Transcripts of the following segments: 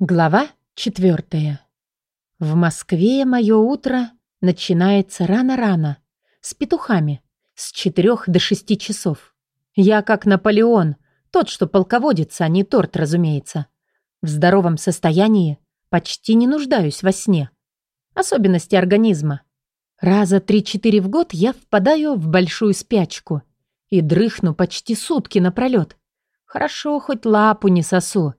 Глава четвертая. В Москве мое утро начинается рано-рано, с петухами, с четырех до шести часов. Я как Наполеон, тот, что полководец, а не торт, разумеется. В здоровом состоянии почти не нуждаюсь во сне. Особенности организма. Раза три-четыре в год я впадаю в большую спячку и дрыхну почти сутки напролет. Хорошо, хоть лапу не сосу.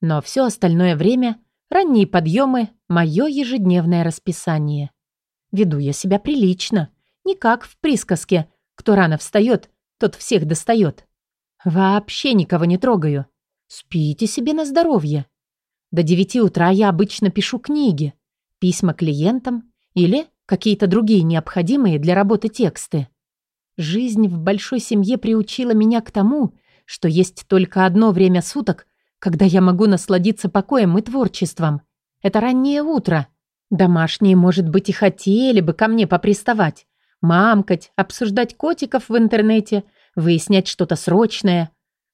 Но все остальное время, ранние подъемы, мое ежедневное расписание. Веду я себя прилично, не как в присказке «кто рано встает, тот всех достает». Вообще никого не трогаю. Спите себе на здоровье. До девяти утра я обычно пишу книги, письма клиентам или какие-то другие необходимые для работы тексты. Жизнь в большой семье приучила меня к тому, что есть только одно время суток, когда я могу насладиться покоем и творчеством. Это раннее утро. Домашние, может быть, и хотели бы ко мне поприставать, мамкать, обсуждать котиков в интернете, выяснять что-то срочное.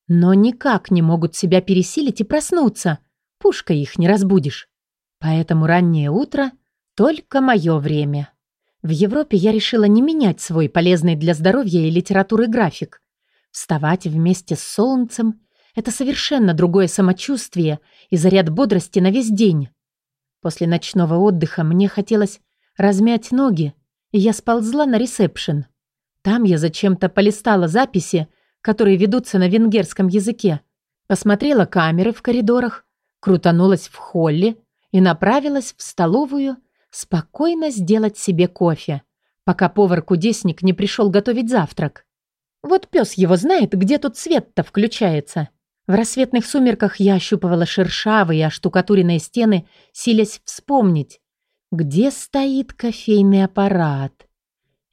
Но никак не могут себя пересилить и проснуться. Пушкой их не разбудишь. Поэтому раннее утро — только мое время. В Европе я решила не менять свой полезный для здоровья и литературы график. Вставать вместе с солнцем это совершенно другое самочувствие и заряд бодрости на весь день. После ночного отдыха мне хотелось размять ноги, и я сползла на ресепшн. Там я зачем-то полистала записи, которые ведутся на венгерском языке, посмотрела камеры в коридорах, крутанулась в холле и направилась в столовую спокойно сделать себе кофе, пока повар-кудесник не пришел готовить завтрак. Вот пес его знает, где тут свет-то включается. В рассветных сумерках я ощупывала шершавые оштукатуренные стены, силясь вспомнить, где стоит кофейный аппарат.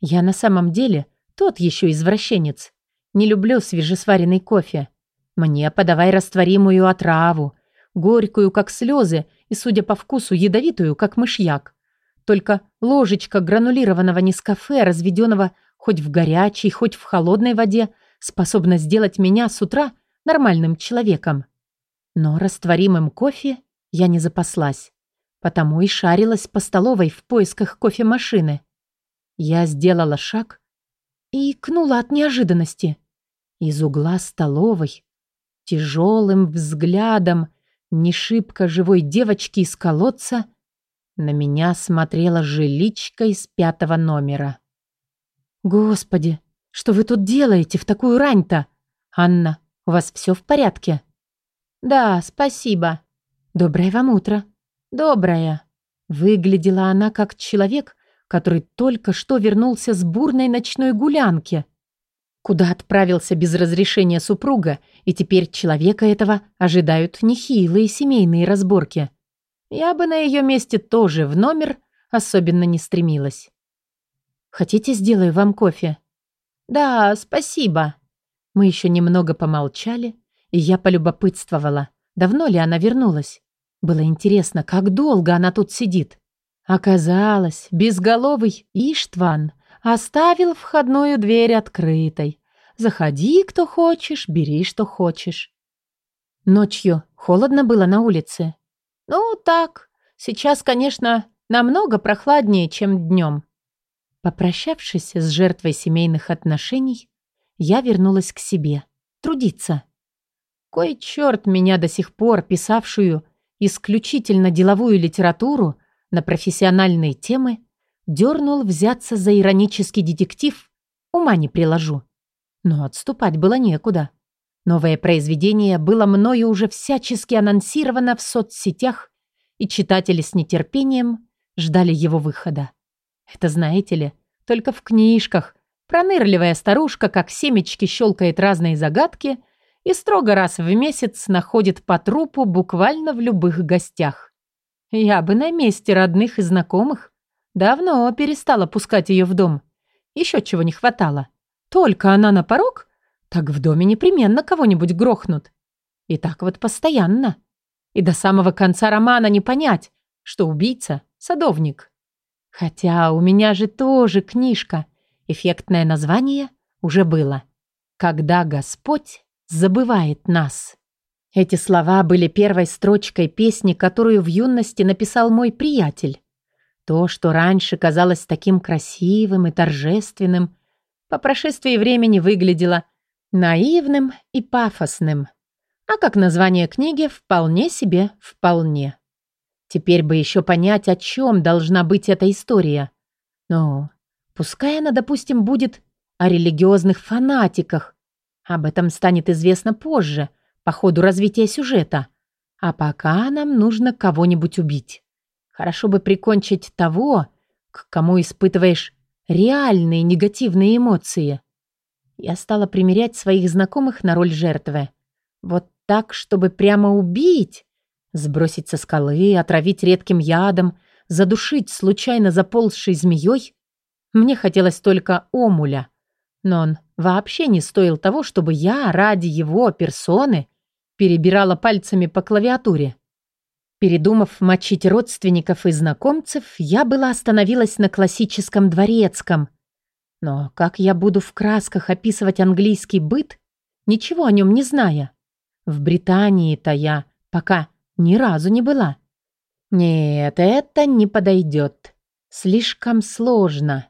Я на самом деле тот еще извращенец. Не люблю свежесваренный кофе. Мне подавай растворимую отраву, горькую, как слезы, и, судя по вкусу, ядовитую, как мышьяк. Только ложечка гранулированного нескафе, разведенного хоть в горячей, хоть в холодной воде, способна сделать меня с утра нормальным человеком. Но растворимым кофе я не запаслась, потому и шарилась по столовой в поисках кофемашины. Я сделала шаг и икнула от неожиданности. Из угла столовой, тяжелым взглядом не шибко живой девочки из колодца, на меня смотрела жиличка из пятого номера. «Господи, что вы тут делаете в такую рань-то? Анна, у вас все в порядке?» «Да, спасибо». «Доброе вам утро». «Доброе». Выглядела она как человек, который только что вернулся с бурной ночной гулянки, куда отправился без разрешения супруга, и теперь человека этого ожидают нехилые семейные разборки. Я бы на ее месте тоже в номер особенно не стремилась. «Хотите, сделаю вам кофе?» «Да, спасибо». Мы еще немного помолчали, и я полюбопытствовала, давно ли она вернулась. Было интересно, как долго она тут сидит. Оказалось, безголовый Иштван оставил входную дверь открытой. Заходи, кто хочешь, бери, что хочешь. Ночью холодно было на улице. Ну, так. Сейчас, конечно, намного прохладнее, чем днем. Попрощавшись с жертвой семейных отношений, я вернулась к себе. Трудиться. Кой черт меня до сих пор писавшую исключительно деловую литературу на профессиональные темы дернул взяться за иронический детектив, ума не приложу. Но отступать было некуда. Новое произведение было мною уже всячески анонсировано в соцсетях, и читатели с нетерпением ждали его выхода. Это, знаете ли, только в книжках, Пронырливая старушка, как семечки, щелкает разные загадки и строго раз в месяц находит по трупу буквально в любых гостях. Я бы на месте родных и знакомых давно перестала пускать ее в дом. Еще чего не хватало. Только она на порог, так в доме непременно кого-нибудь грохнут. И так вот постоянно. И до самого конца романа не понять, что убийца — садовник. Хотя у меня же тоже книжка — Эффектное название уже было. «Когда Господь забывает нас». Эти слова были первой строчкой песни, которую в юности написал мой приятель. То, что раньше казалось таким красивым и торжественным, по прошествии времени выглядело наивным и пафосным. А как название книги вполне себе вполне. Теперь бы еще понять, о чем должна быть эта история. Ну, пускай она, допустим, будет о религиозных фанатиках. Об этом станет известно позже, по ходу развития сюжета. А пока нам нужно кого-нибудь убить. Хорошо бы прикончить того, к кому испытываешь реальные негативные эмоции. Я стала примерять своих знакомых на роль жертвы. Вот так, чтобы прямо убить. Сбросить со скалы, отравить редким ядом, задушить случайно заползшей змеей. Мне хотелось только омуля. Но он вообще не стоил того, чтобы я ради его персоны перебирала пальцами по клавиатуре. Передумав мочить родственников и знакомцев, я была остановилась на классическом дворецком. Но как я буду в красках описывать английский быт, ничего о нем не зная? В Британии-то я пока ни разу не была. Нет, это не подойдет. Слишком сложно.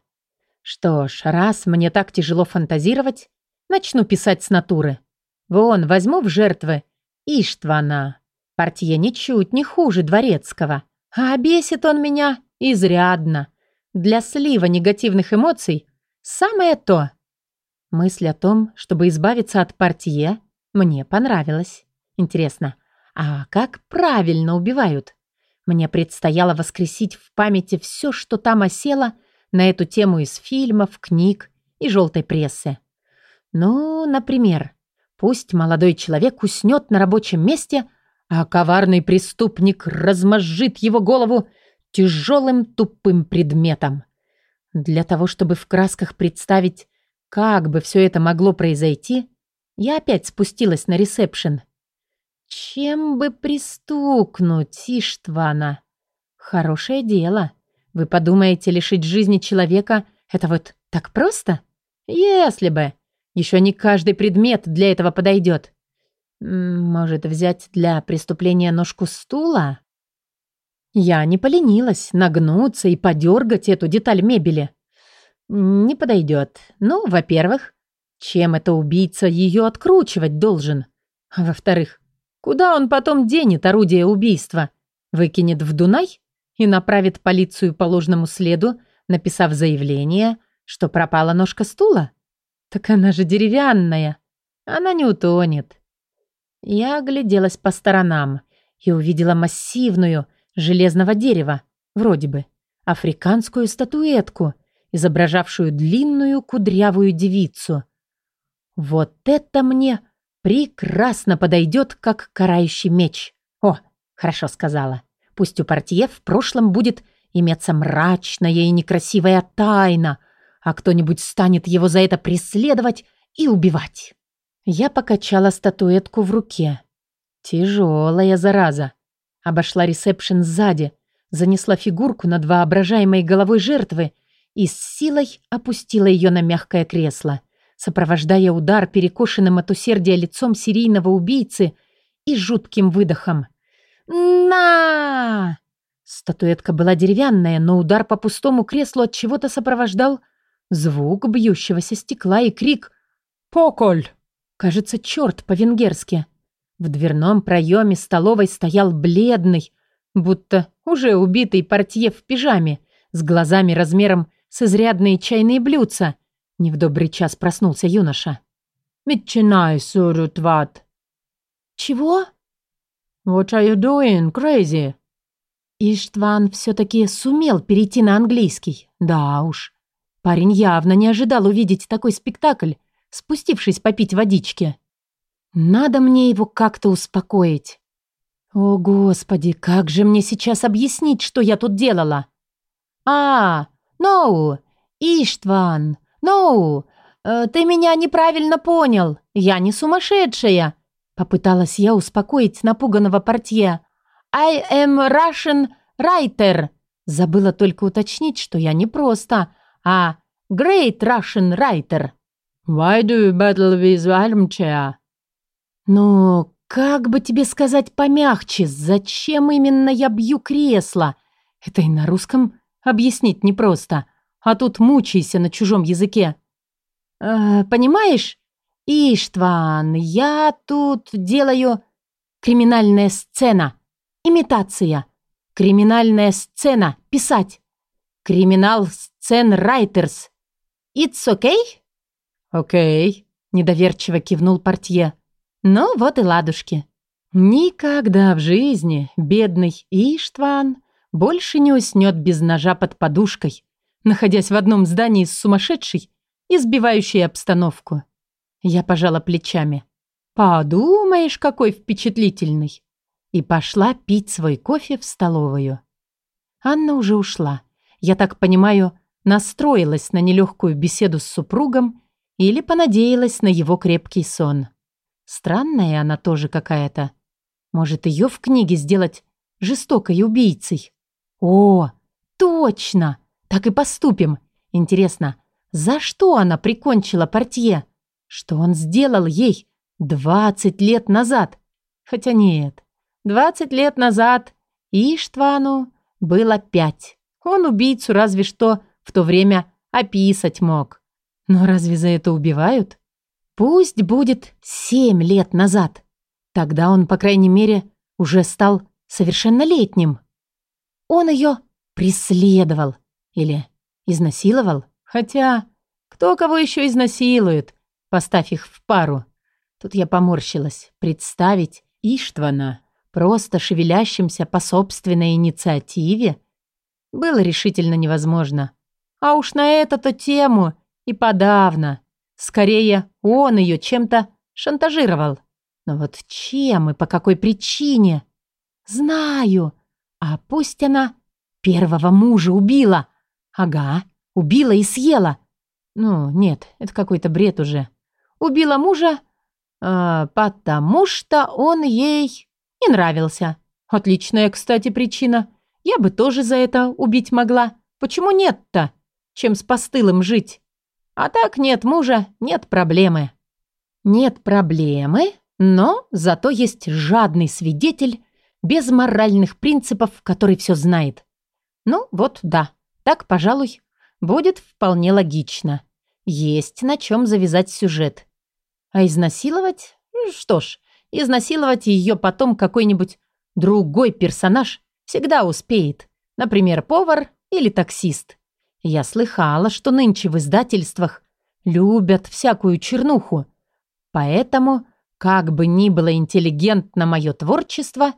Что ж, раз мне так тяжело фантазировать, начну писать с натуры. Вон, возьму в жертвы Иштвана. Портье ничуть не хуже дворецкого. А бесит он меня изрядно. Для слива негативных эмоций самое то. Мысль о том, чтобы избавиться от портье, мне понравилась. Интересно, а как правильно убивают? Мне предстояло воскресить в памяти все, что там осело на эту тему из фильмов, книг и желтой прессы. Ну, например, пусть молодой человек уснет на рабочем месте – а коварный преступник размозжит его голову тяжелым тупым предметом. Для того, чтобы в красках представить, как бы все это могло произойти, я опять спустилась на ресепшн. Чем бы пристукнуть Иштвана? Хорошее дело. Вы подумаете, лишить жизни человека — это вот так просто? Если бы. Еще не каждый предмет для этого подойдет. Может, взять для преступления ножку стула? Я не поленилась нагнуться и подергать эту деталь мебели. Не подойдет. Ну, во-первых, чем это убийца ее откручивать должен? Во-вторых, куда он потом денет орудие убийства? Выкинет в Дунай и направит полицию по ложному следу, написав заявление, что пропала ножка стула? Так она же деревянная. Она не утонет. Я огляделась по сторонам и увидела массивную, железного дерева, вроде бы, африканскую статуэтку, изображавшую длинную кудрявую девицу. Вот это мне прекрасно подойдет, как карающий меч. О, хорошо сказала. Пусть у портье в прошлом будет иметься мрачная и некрасивая тайна, а кто-нибудь станет его за это преследовать и убивать. Я покачала статуэтку в руке. Тяжелая зараза. Обошла ресепшн сзади, занесла фигурку над воображаемой головой жертвы и с силой опустила ее на мягкое кресло, сопровождая удар перекошенным от усердия лицом серийного убийцы и жутким выдохом. «На!» Статуэтка была деревянная, но удар по пустому креслу от чего-то сопровождал звук бьющегося стекла и крик «Поколь!». Кажется, черт по-венгерски. В дверном проеме столовой стоял бледный, будто уже убитый портье в пижаме, с глазами размером с изрядные чайные блюдца. Не в добрый час проснулся юноша. «Митчинай, сурутват!» «Чего?» «What are you doing, crazy?» Иштван все-таки сумел перейти на английский. Да уж. Парень явно не ожидал увидеть такой спектакль, спустившись попить водички. Надо мне его как-то успокоить. О, Господи, как же мне сейчас объяснить, что я тут делала? А, ноу, Иштван, ноу, э, ты меня неправильно понял. Я не сумасшедшая. Попыталась я успокоить напуганного портье. I am Russian writer. Забыла только уточнить, что я не просто, а Great Russian writer. «Why do you battle with armchair?» «Ну, как бы тебе сказать помягче, зачем именно я бью кресло? Это и на русском объяснить непросто. А тут мучайся на чужом языке. Э, понимаешь, Иштван, я тут делаю криминальная сцена, имитация, криминальная сцена, писать, криминал сцен райтерс. It's okay? Окей, недоверчиво кивнул портье. Ну вот и ладушки. Никогда в жизни бедный Иштван больше не уснет без ножа под подушкой, находясь в одном здании с сумасшедшей, избивающей обстановку. Я пожала плечами. «Подумаешь, какой впечатлительный!» И пошла пить свой кофе в столовую. Анна уже ушла. Я так понимаю, настроилась на нелегкую беседу с супругом или понадеялась на его крепкий сон. Странная она тоже какая-то. Может, ее в книге сделать жестокой убийцей? О, точно! Так и поступим. Интересно, за что она прикончила портье? Что он сделал ей двадцать лет назад? Хотя нет, двадцать лет назад Иштвану было пять. Он убийцу разве что в то время описать мог. Но разве за это убивают? Пусть будет семь лет назад. Тогда он, по крайней мере, уже стал совершеннолетним. Он ее преследовал или изнасиловал. Хотя, кто кого еще изнасилует? Поставь их в пару. Тут я поморщилась. Представить Иштвана, просто шевелящимся по собственной инициативе, было решительно невозможно. А уж на эту-то тему и подавно. Скорее, он ее чем-то шантажировал. Но вот чем и по какой причине? Знаю. А пусть она первого мужа убила. Ага, убила и съела. Ну, нет, это какой-то бред уже. Убила мужа, э, потому что он ей не нравился. Отличная, кстати, причина. Я бы тоже за это убить могла. Почему нет-то? Чем с постылым жить? А так нет мужа, нет проблемы. Нет проблемы, но зато есть жадный свидетель без моральных принципов, который все знает. Ну вот, да, так, пожалуй, будет вполне логично. Есть на чем завязать сюжет. А изнасиловать? Ну, что ж, изнасиловать ее потом какой-нибудь другой персонаж всегда успеет. Например, повар или таксист. Я слыхала, что нынче в издательствах любят всякую чернуху. Поэтому, как бы ни было интеллигентно мое творчество,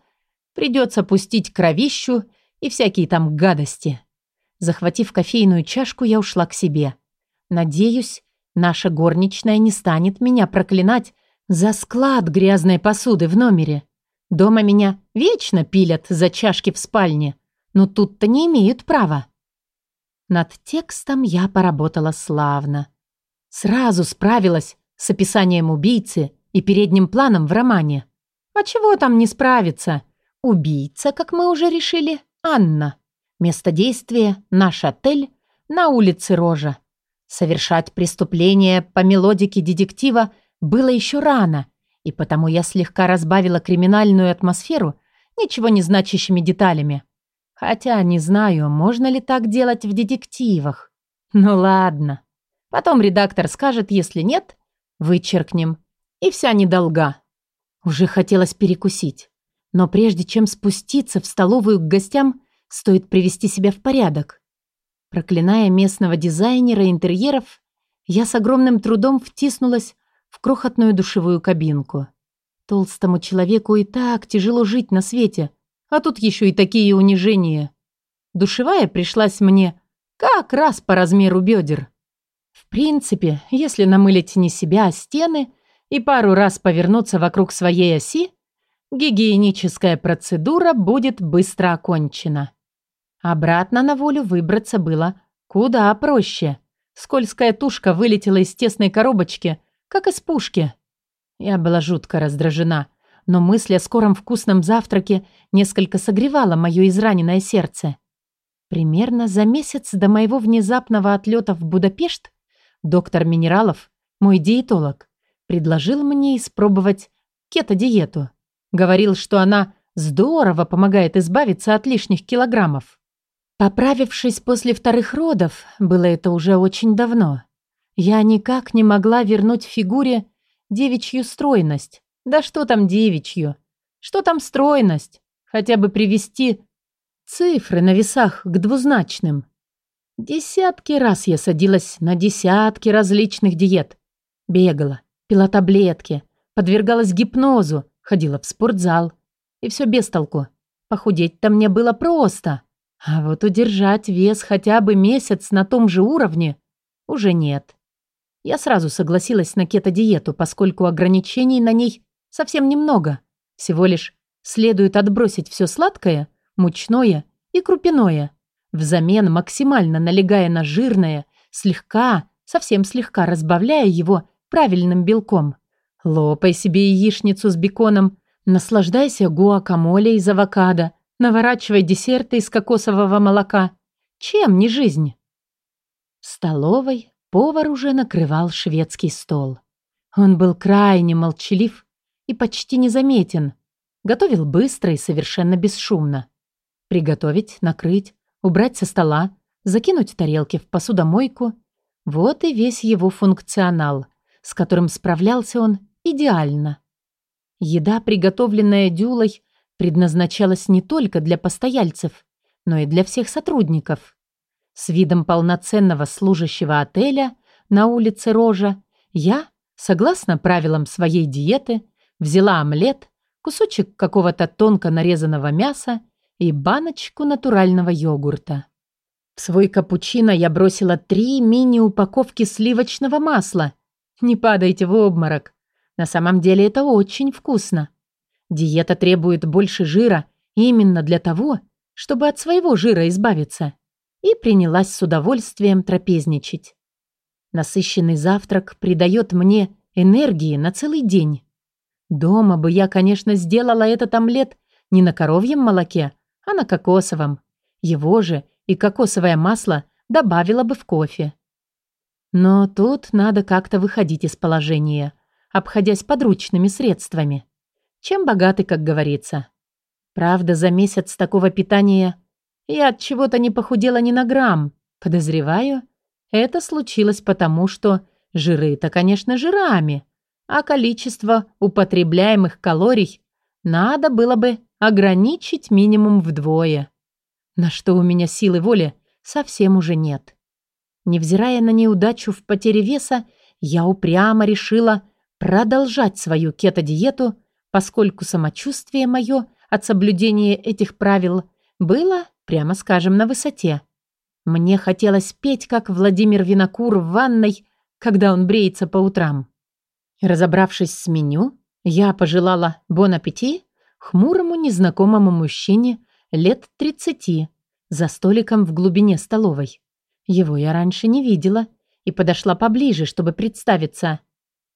придется пустить кровищу и всякие там гадости. Захватив кофейную чашку, я ушла к себе. Надеюсь, Наша горничная не станет меня проклинать за склад грязной посуды в номере. Дома меня вечно пилят за чашки в спальне, но тут-то не имеют права. Над текстом я поработала славно. Сразу справилась с описанием убийцы и передним планом в романе. А чего там не справиться? Убийца, как мы уже решили, Анна. Место действия – наш отель на улице Рожа. Совершать преступление по мелодике детектива было еще рано, и потому я слегка разбавила криминальную атмосферу ничего не значащими деталями. Хотя не знаю, можно ли так делать в детективах. Ну ладно. Потом редактор скажет, если нет, вычеркнем. И вся недолга. Уже хотелось перекусить. Но прежде чем спуститься в столовую к гостям, стоит привести себя в порядок. Проклиная местного дизайнера интерьеров, я с огромным трудом втиснулась в крохотную душевую кабинку. Толстому человеку и так тяжело жить на свете, а тут еще и такие унижения. Душевая пришлась мне как раз по размеру бедер. В принципе, если намылить не себя, а стены и пару раз повернуться вокруг своей оси, гигиеническая процедура будет быстро окончена. Обратно на волю выбраться было куда проще. Скользкая тушка вылетела из тесной коробочки, как из пушки. Я была жутко раздражена, но мысль о скором вкусном завтраке несколько согревала мое израненное сердце. Примерно за месяц до моего внезапного отлета в Будапешт доктор Минералов, мой диетолог, предложил мне испробовать кето-диету. Говорил, что она здорово помогает избавиться от лишних килограммов. Поправившись после вторых родов, было это уже очень давно, я никак не могла вернуть фигуре девичью стройность. Да что там девичью? Что там стройность? Хотя бы привести цифры на весах к двузначным. Десятки раз я садилась на десятки различных диет. Бегала, пила таблетки, подвергалась гипнозу, ходила в спортзал. И все без толку. Похудеть-то мне было просто. А вот удержать вес хотя бы месяц на том же уровне уже нет. Я сразу согласилась на кето-диету, поскольку ограничений на ней совсем немного. Всего лишь следует отбросить все сладкое, мучное и крупяное, взамен максимально налегая на жирное, слегка, совсем слегка разбавляя его правильным белком. Лопай себе яичницу с беконом, наслаждайся гуакамоле из авокадо, наворачивай десерты из кокосового молока. Чем не жизнь? В столовой Повар уже накрывал шведский стол. Он был крайне молчалив и почти незаметен. Готовил быстро и совершенно бесшумно. Приготовить, накрыть, убрать со стола, закинуть тарелки в посудомойку. Вот и весь его функционал, с которым справлялся он идеально. Еда, приготовленная Дюлой, предназначалась не только для постояльцев, но и для всех сотрудников. С видом полноценного служащего отеля на улице Рожа я, согласно правилам своей диеты, взяла омлет, кусочек какого-то тонко нарезанного мяса и баночку натурального йогурта. В свой капучино я бросила три мини-упаковки сливочного масла. Не падайте в обморок. На самом деле это очень вкусно. Диета требует больше жира именно для того, чтобы от своего жира избавиться и принялась с удовольствием трапезничать. Насыщенный завтрак придает мне энергии на целый день. Дома бы я, конечно, сделала этот омлет не на коровьем молоке, а на кокосовом. Его же и кокосовое масло добавила бы в кофе. Но тут надо как-то выходить из положения, обходясь подручными средствами. Чем богаты, как говорится. Правда, за месяц такого питания я от чего-то не похудела ни на грамм. Подозреваю, это случилось потому, что жиры-то, конечно, жирами, а количество употребляемых калорий надо было бы ограничить минимум вдвое. На что у меня силы воли совсем уже нет. Невзирая на неудачу в потере веса, я упрямо решила продолжать свою кето-диету, поскольку самочувствие мое от соблюдения этих правил было прямо скажем, на высоте. Мне хотелось петь, как Владимир Винокур в ванной, когда он бреется по утрам. Разобравшись с меню, я пожелала «бон аппетит» хмурому незнакомому мужчине лет 30 за столиком в глубине столовой. Его я раньше не видела и подошла поближе, чтобы представиться.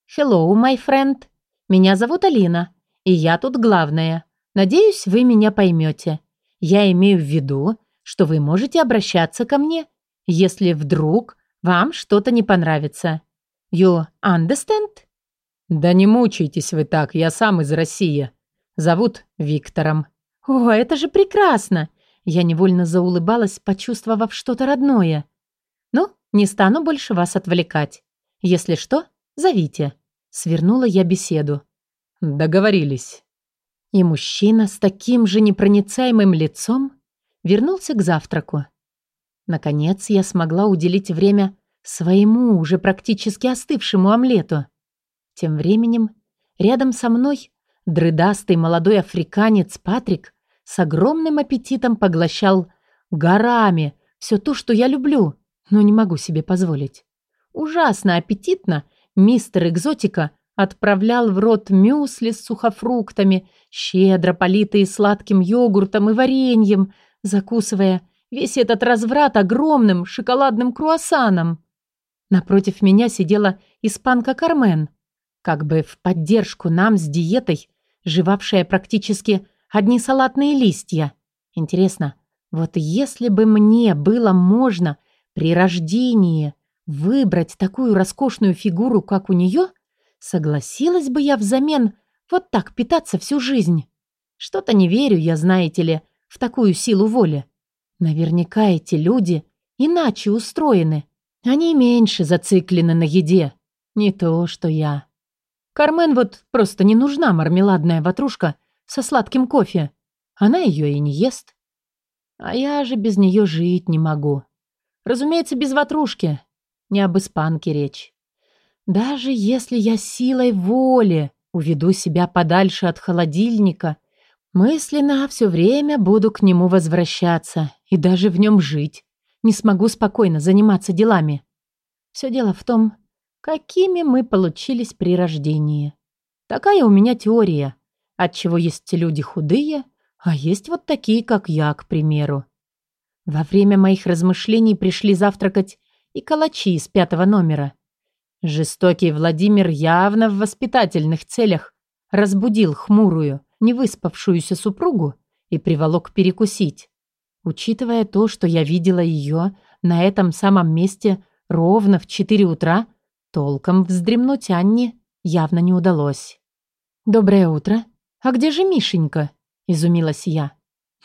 «Hello, my friend. Меня зовут Алина, и я тут главная. Надеюсь, вы меня поймете. Я имею в виду, что вы можете обращаться ко мне, если вдруг вам что-то не понравится. You understand? Да не мучайтесь вы так, я сам из России. Зовут Виктором. О, это же прекрасно. Я невольно заулыбалась, почувствовав что-то родное. Ну, не стану больше вас отвлекать. Если что, зовите. Свернула я беседу. Договорились. И мужчина с таким же непроницаемым лицом вернулся к завтраку. Наконец я смогла уделить время своему уже практически остывшему омлету. Тем временем рядом со мной дрыдастый молодой африканец Патрик с огромным аппетитом поглощал горами все то, что я люблю, но не могу себе позволить. Ужасно аппетитно мистер Экзотика отправлял в рот мюсли с сухофруктами, щедро политые сладким йогуртом и вареньем, закусывая весь этот разврат огромным шоколадным круассаном. Напротив меня сидела испанка Кармен, как бы в поддержку нам с диетой, жевавшая практически одни салатные листья. Интересно, вот если бы мне было можно при рождении выбрать такую роскошную фигуру, как у нее – Согласилась бы я взамен Вот так питаться всю жизнь. Что-то не верю я, знаете ли, в такую силу воли. Наверняка эти люди иначе устроены. Они меньше зациклены на еде. Не то, что я. Кармен вот просто не нужна мармеладная ватрушка со сладким кофе. Она ее и не ест. А я же без нее жить не могу. Разумеется, без ватрушки. Не об испанке речь. Даже если я силой воли уведу себя подальше от холодильника, мысленно все время буду к нему возвращаться и даже в нем жить. Не смогу спокойно заниматься делами. Все дело в том, какими мы получились при рождении. Такая у меня теория, отчего есть люди худые, а есть вот такие, как я, к примеру. Во время моих размышлений пришли завтракать и калачи из пятого номера – Жестокий Владимир явно в воспитательных целях разбудил хмурую, невыспавшуюся супругу и приволок перекусить. Учитывая то, что я видела ее на этом самом месте ровно в 4 утра, толком вздремнуть Анне явно не удалось. «Доброе утро. А где же Мишенька?» – изумилась я.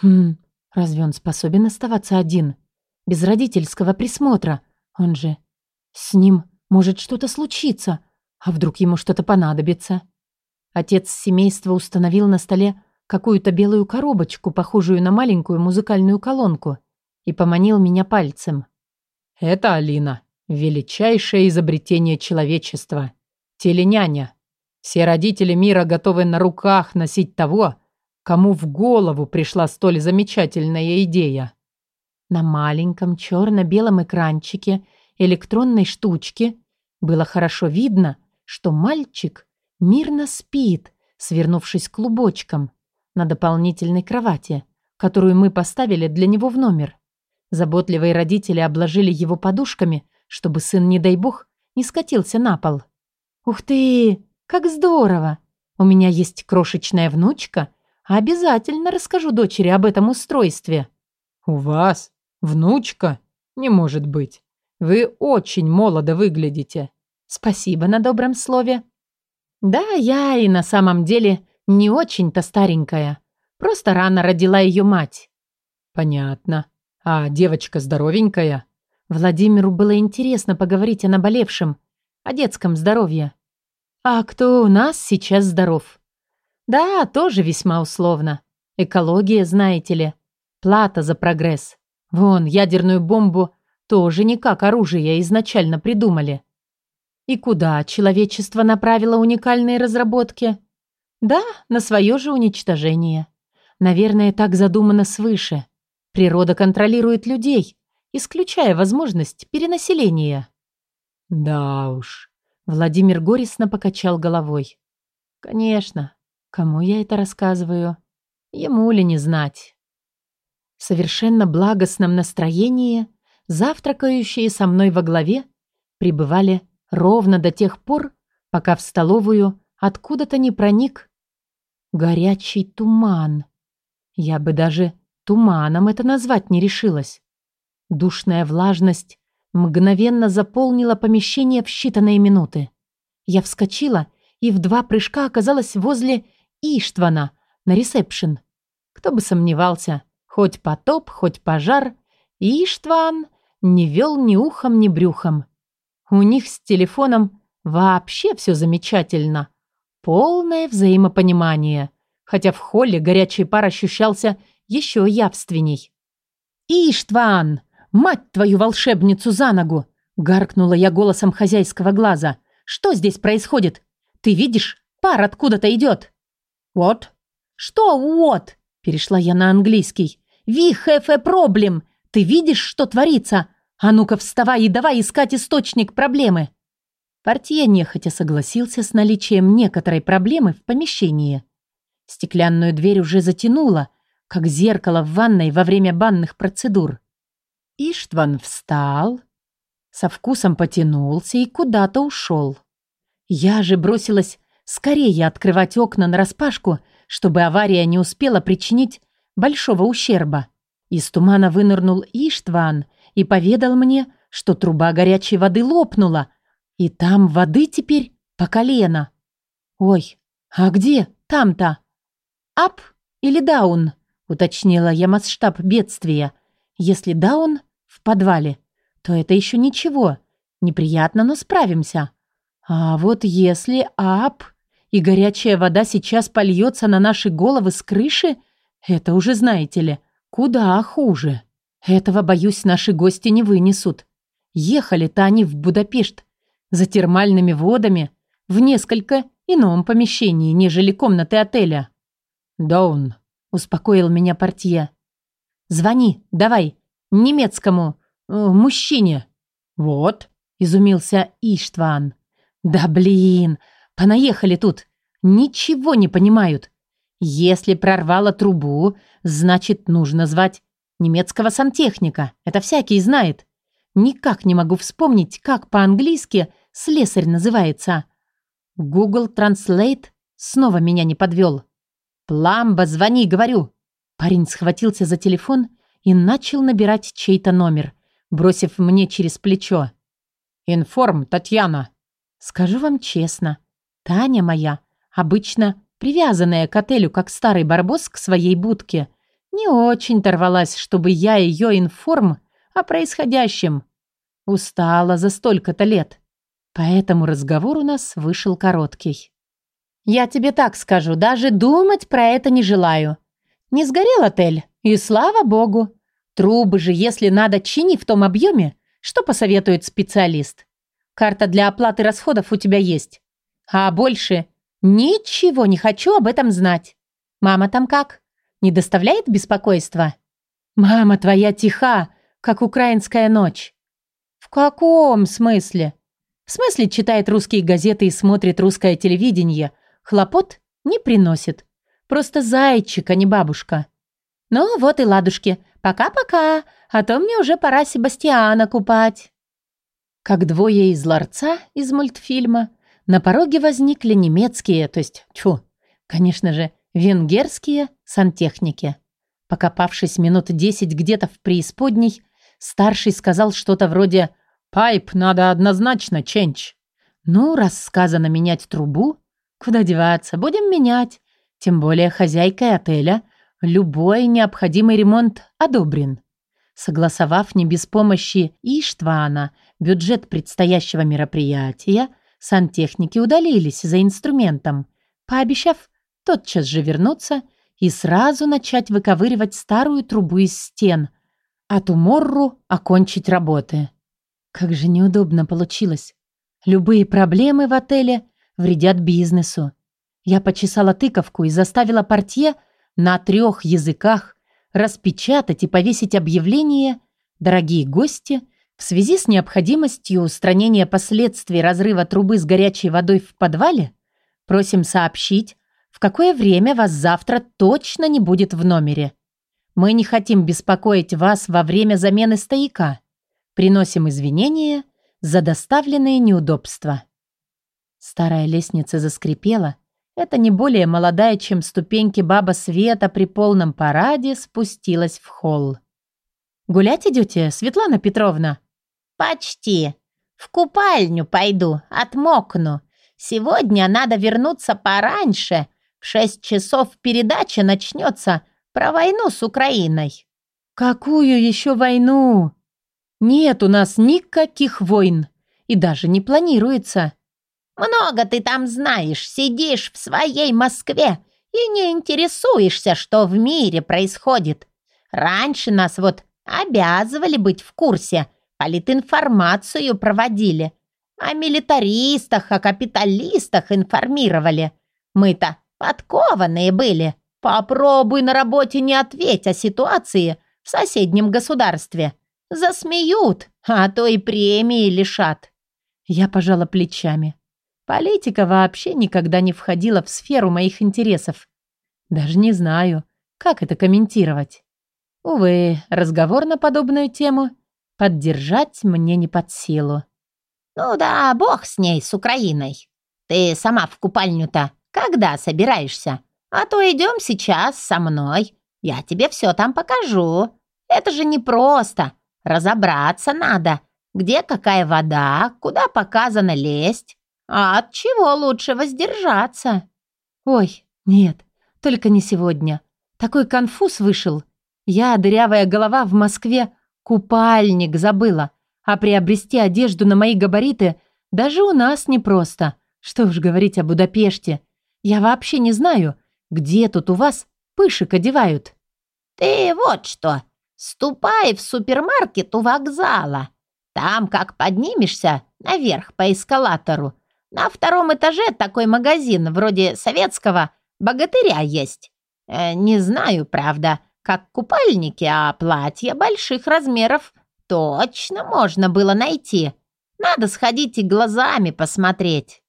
«Хм, разве он способен оставаться один? Без родительского присмотра? Он же... С ним может что-то случиться, а вдруг ему что-то понадобится. Отец семейства установил на столе какую-то белую коробочку, похожую на маленькую музыкальную колонку, и поманил меня пальцем. «Это Алина, величайшее изобретение человечества. Теленяня. Все родители мира готовы на руках носить того, кому в голову пришла столь замечательная идея». На маленьком черно-белом экранчике электронной штучки было хорошо видно, что мальчик мирно спит, свернувшись клубочком на дополнительной кровати, которую мы поставили для него в номер. Заботливые родители обложили его подушками, чтобы сын, не дай бог, не скатился на пол. «Ух ты! Как здорово! У меня есть крошечная внучка, а обязательно расскажу дочери об этом устройстве». «У вас? Внучка? Не может быть. Вы очень молодо выглядите. Спасибо на добром слове. Да, я и на самом деле не очень-то старенькая. Просто рано родила ее мать. Понятно. А девочка здоровенькая? Владимиру было интересно поговорить о наболевшем, о детском здоровье. А кто у нас сейчас здоров? Да, тоже весьма условно. Экология, знаете ли. Плата за прогресс. Вон, ядерную бомбу тоже не как оружие изначально придумали. И куда человечество направило уникальные разработки? Да, на свое же уничтожение. Наверное, так задумано свыше. Природа контролирует людей, исключая возможность перенаселения. Да уж. Владимир горестно покачал головой. Конечно. Кому я это рассказываю? Ему ли не знать? В совершенно благостном настроении – завтракающие со мной во главе, пребывали ровно до тех пор, пока в столовую откуда-то не проник горячий туман. Я бы даже туманом это назвать не решилась. Душная влажность мгновенно заполнила помещение в считанные минуты. Я вскочила и в два прыжка оказалась возле Иштвана на ресепшн. Кто бы сомневался, хоть потоп, хоть пожар, Иштван не вел ни ухом, ни брюхом. У них с телефоном вообще все замечательно. Полное взаимопонимание. Хотя в холле горячий пар ощущался еще явственней. «Иштван! Мать твою волшебницу за ногу!» Гаркнула я голосом хозяйского глаза. «Что здесь происходит? Ты видишь? Пар откуда-то идет!» «Вот?» «Что «вот»?» Перешла я на английский. «We have a problem. Ты видишь, что творится? А ну-ка вставай и давай искать источник проблемы!» Портье нехотя согласился с наличием некоторой проблемы в помещении. Стеклянную дверь уже затянуло, как зеркало в ванной во время банных процедур. Иштван встал, со вкусом потянулся и куда-то ушел. Я же бросилась скорее открывать окна нараспашку, чтобы авария не успела причинить большого ущерба. Из тумана вынырнул Иштван и поведал мне, что труба горячей воды лопнула, и там воды теперь по колено. Ой, «А где там-то?» «Ап или даун?» — уточнила я масштаб бедствия. «Если даун в подвале, то это еще ничего. Неприятно, но справимся. А вот если ап и горячая вода сейчас польется на наши головы с крыши, это уже, знаете ли, куда хуже. Этого, боюсь, наши гости не вынесут. Ехали-то они в Будапешт за термальными водами в несколько ином помещении, нежели комнаты отеля. «Даун», — успокоил меня портье. «Звони, давай, немецкому э, мужчине». «Вот», — изумился Иштван. «Да блин, понаехали тут. Ничего не понимают. Если прорвало трубу, значит, нужно звать немецкого сантехника. Это всякий знает. Никак не могу вспомнить, как по-английски слесарь называется. Google Translate снова меня не подвел. «Пламба, звони, говорю!» Парень схватился за телефон и начал набирать чей-то номер, бросив мне через плечо. «Информ, Татьяна!» Скажу вам честно, Таня моя, обычно привязанная к отелю, как старый барбос к своей будке, не очень торвалась, чтобы я ее информ о происходящем. Устала за столько-то лет. Поэтому разговор у нас вышел короткий. «Я тебе так скажу, даже думать про это не желаю. Не сгорел отель, и слава богу. Трубы же, если надо, чини в том объеме, что посоветует специалист. Карта для оплаты расходов у тебя есть. А больше ничего не хочу об этом знать. Мама там как? Не доставляет беспокойства? Мама твоя тиха, как украинская ночь. В каком смысле? В смысле читает русские газеты и смотрит русское телевидение. Хлопот не приносит. Просто зайчик, а не бабушка. Ну вот и ладушки. Пока-пока, а то мне уже пора Себастьяна купать. Как двое из ларца из мультфильма, на пороге возникли немецкие, то есть, тьфу, конечно же, венгерские сантехники. Покопавшись минут десять где-то в преисподней, старший сказал что-то вроде «Пайп надо однозначно, ченч». Ну, раз сказано менять трубу, куда деваться, будем менять. Тем более хозяйкой отеля любой необходимый ремонт одобрен. Согласовав не без помощи Иштвана бюджет предстоящего мероприятия, сантехники удалились за инструментом, пообещав тотчас же вернуться и сразу начать выковыривать старую трубу из стен, а Туморру окончить работы. Как же неудобно получилось. Любые проблемы в отеле вредят бизнесу. Я почесала тыковку и заставила портье на трех языках распечатать и повесить объявление «Дорогие гости, в связи с необходимостью устранения последствий разрыва трубы с горячей водой в подвале, просим сообщить, в какое время вас завтра точно не будет в номере. Мы не хотим беспокоить вас во время замены стояка. Приносим извинения за доставленные неудобства». Старая лестница заскрипела. Это не более молодая, чем ступеньки баба Света при полном параде спустилась в холл. «Гулять идете, Светлана Петровна?» «Почти. В купальню пойду, отмокну. Сегодня надо вернуться пораньше. В шесть часов передача начнется про войну с Украиной». «Какую еще войну?» «Нет у нас никаких войн. И даже не планируется». «Много ты там знаешь. Сидишь в своей Москве и не интересуешься, что в мире происходит. Раньше нас вот обязывали быть в курсе» Политинформацию проводили. О милитаристах, о капиталистах информировали. Мы-то подкованные были. Попробуй на работе не ответь о ситуации в соседнем государстве. Засмеют, а то и премии лишат. Я пожала плечами. Политика вообще никогда не входила в сферу моих интересов. Даже не знаю, как это комментировать. Увы, разговор на подобную тему Поддержать мне не под силу. «Ну да, бог с ней, с Украиной. Ты сама в купальню-то когда собираешься? А то идем сейчас со мной. Я тебе все там покажу. Это же непросто. Разобраться надо, где какая вода, куда показано лезть. А от чего лучше воздержаться?» Ой, нет, только не сегодня. Такой конфуз вышел. Я, дырявая голова в Москве, купальник забыла. А приобрести одежду на мои габариты даже у нас непросто. Что уж говорить о Будапеште. Я вообще не знаю, где тут у вас пышек одевают. Ты вот что, ступай в супермаркет у вокзала. Там, как поднимешься наверх по эскалатору, на втором этаже такой магазин, вроде советского, богатыря есть. Э, не знаю, правда, как купальники, а платья больших размеров точно можно было найти. Надо сходить и глазами посмотреть.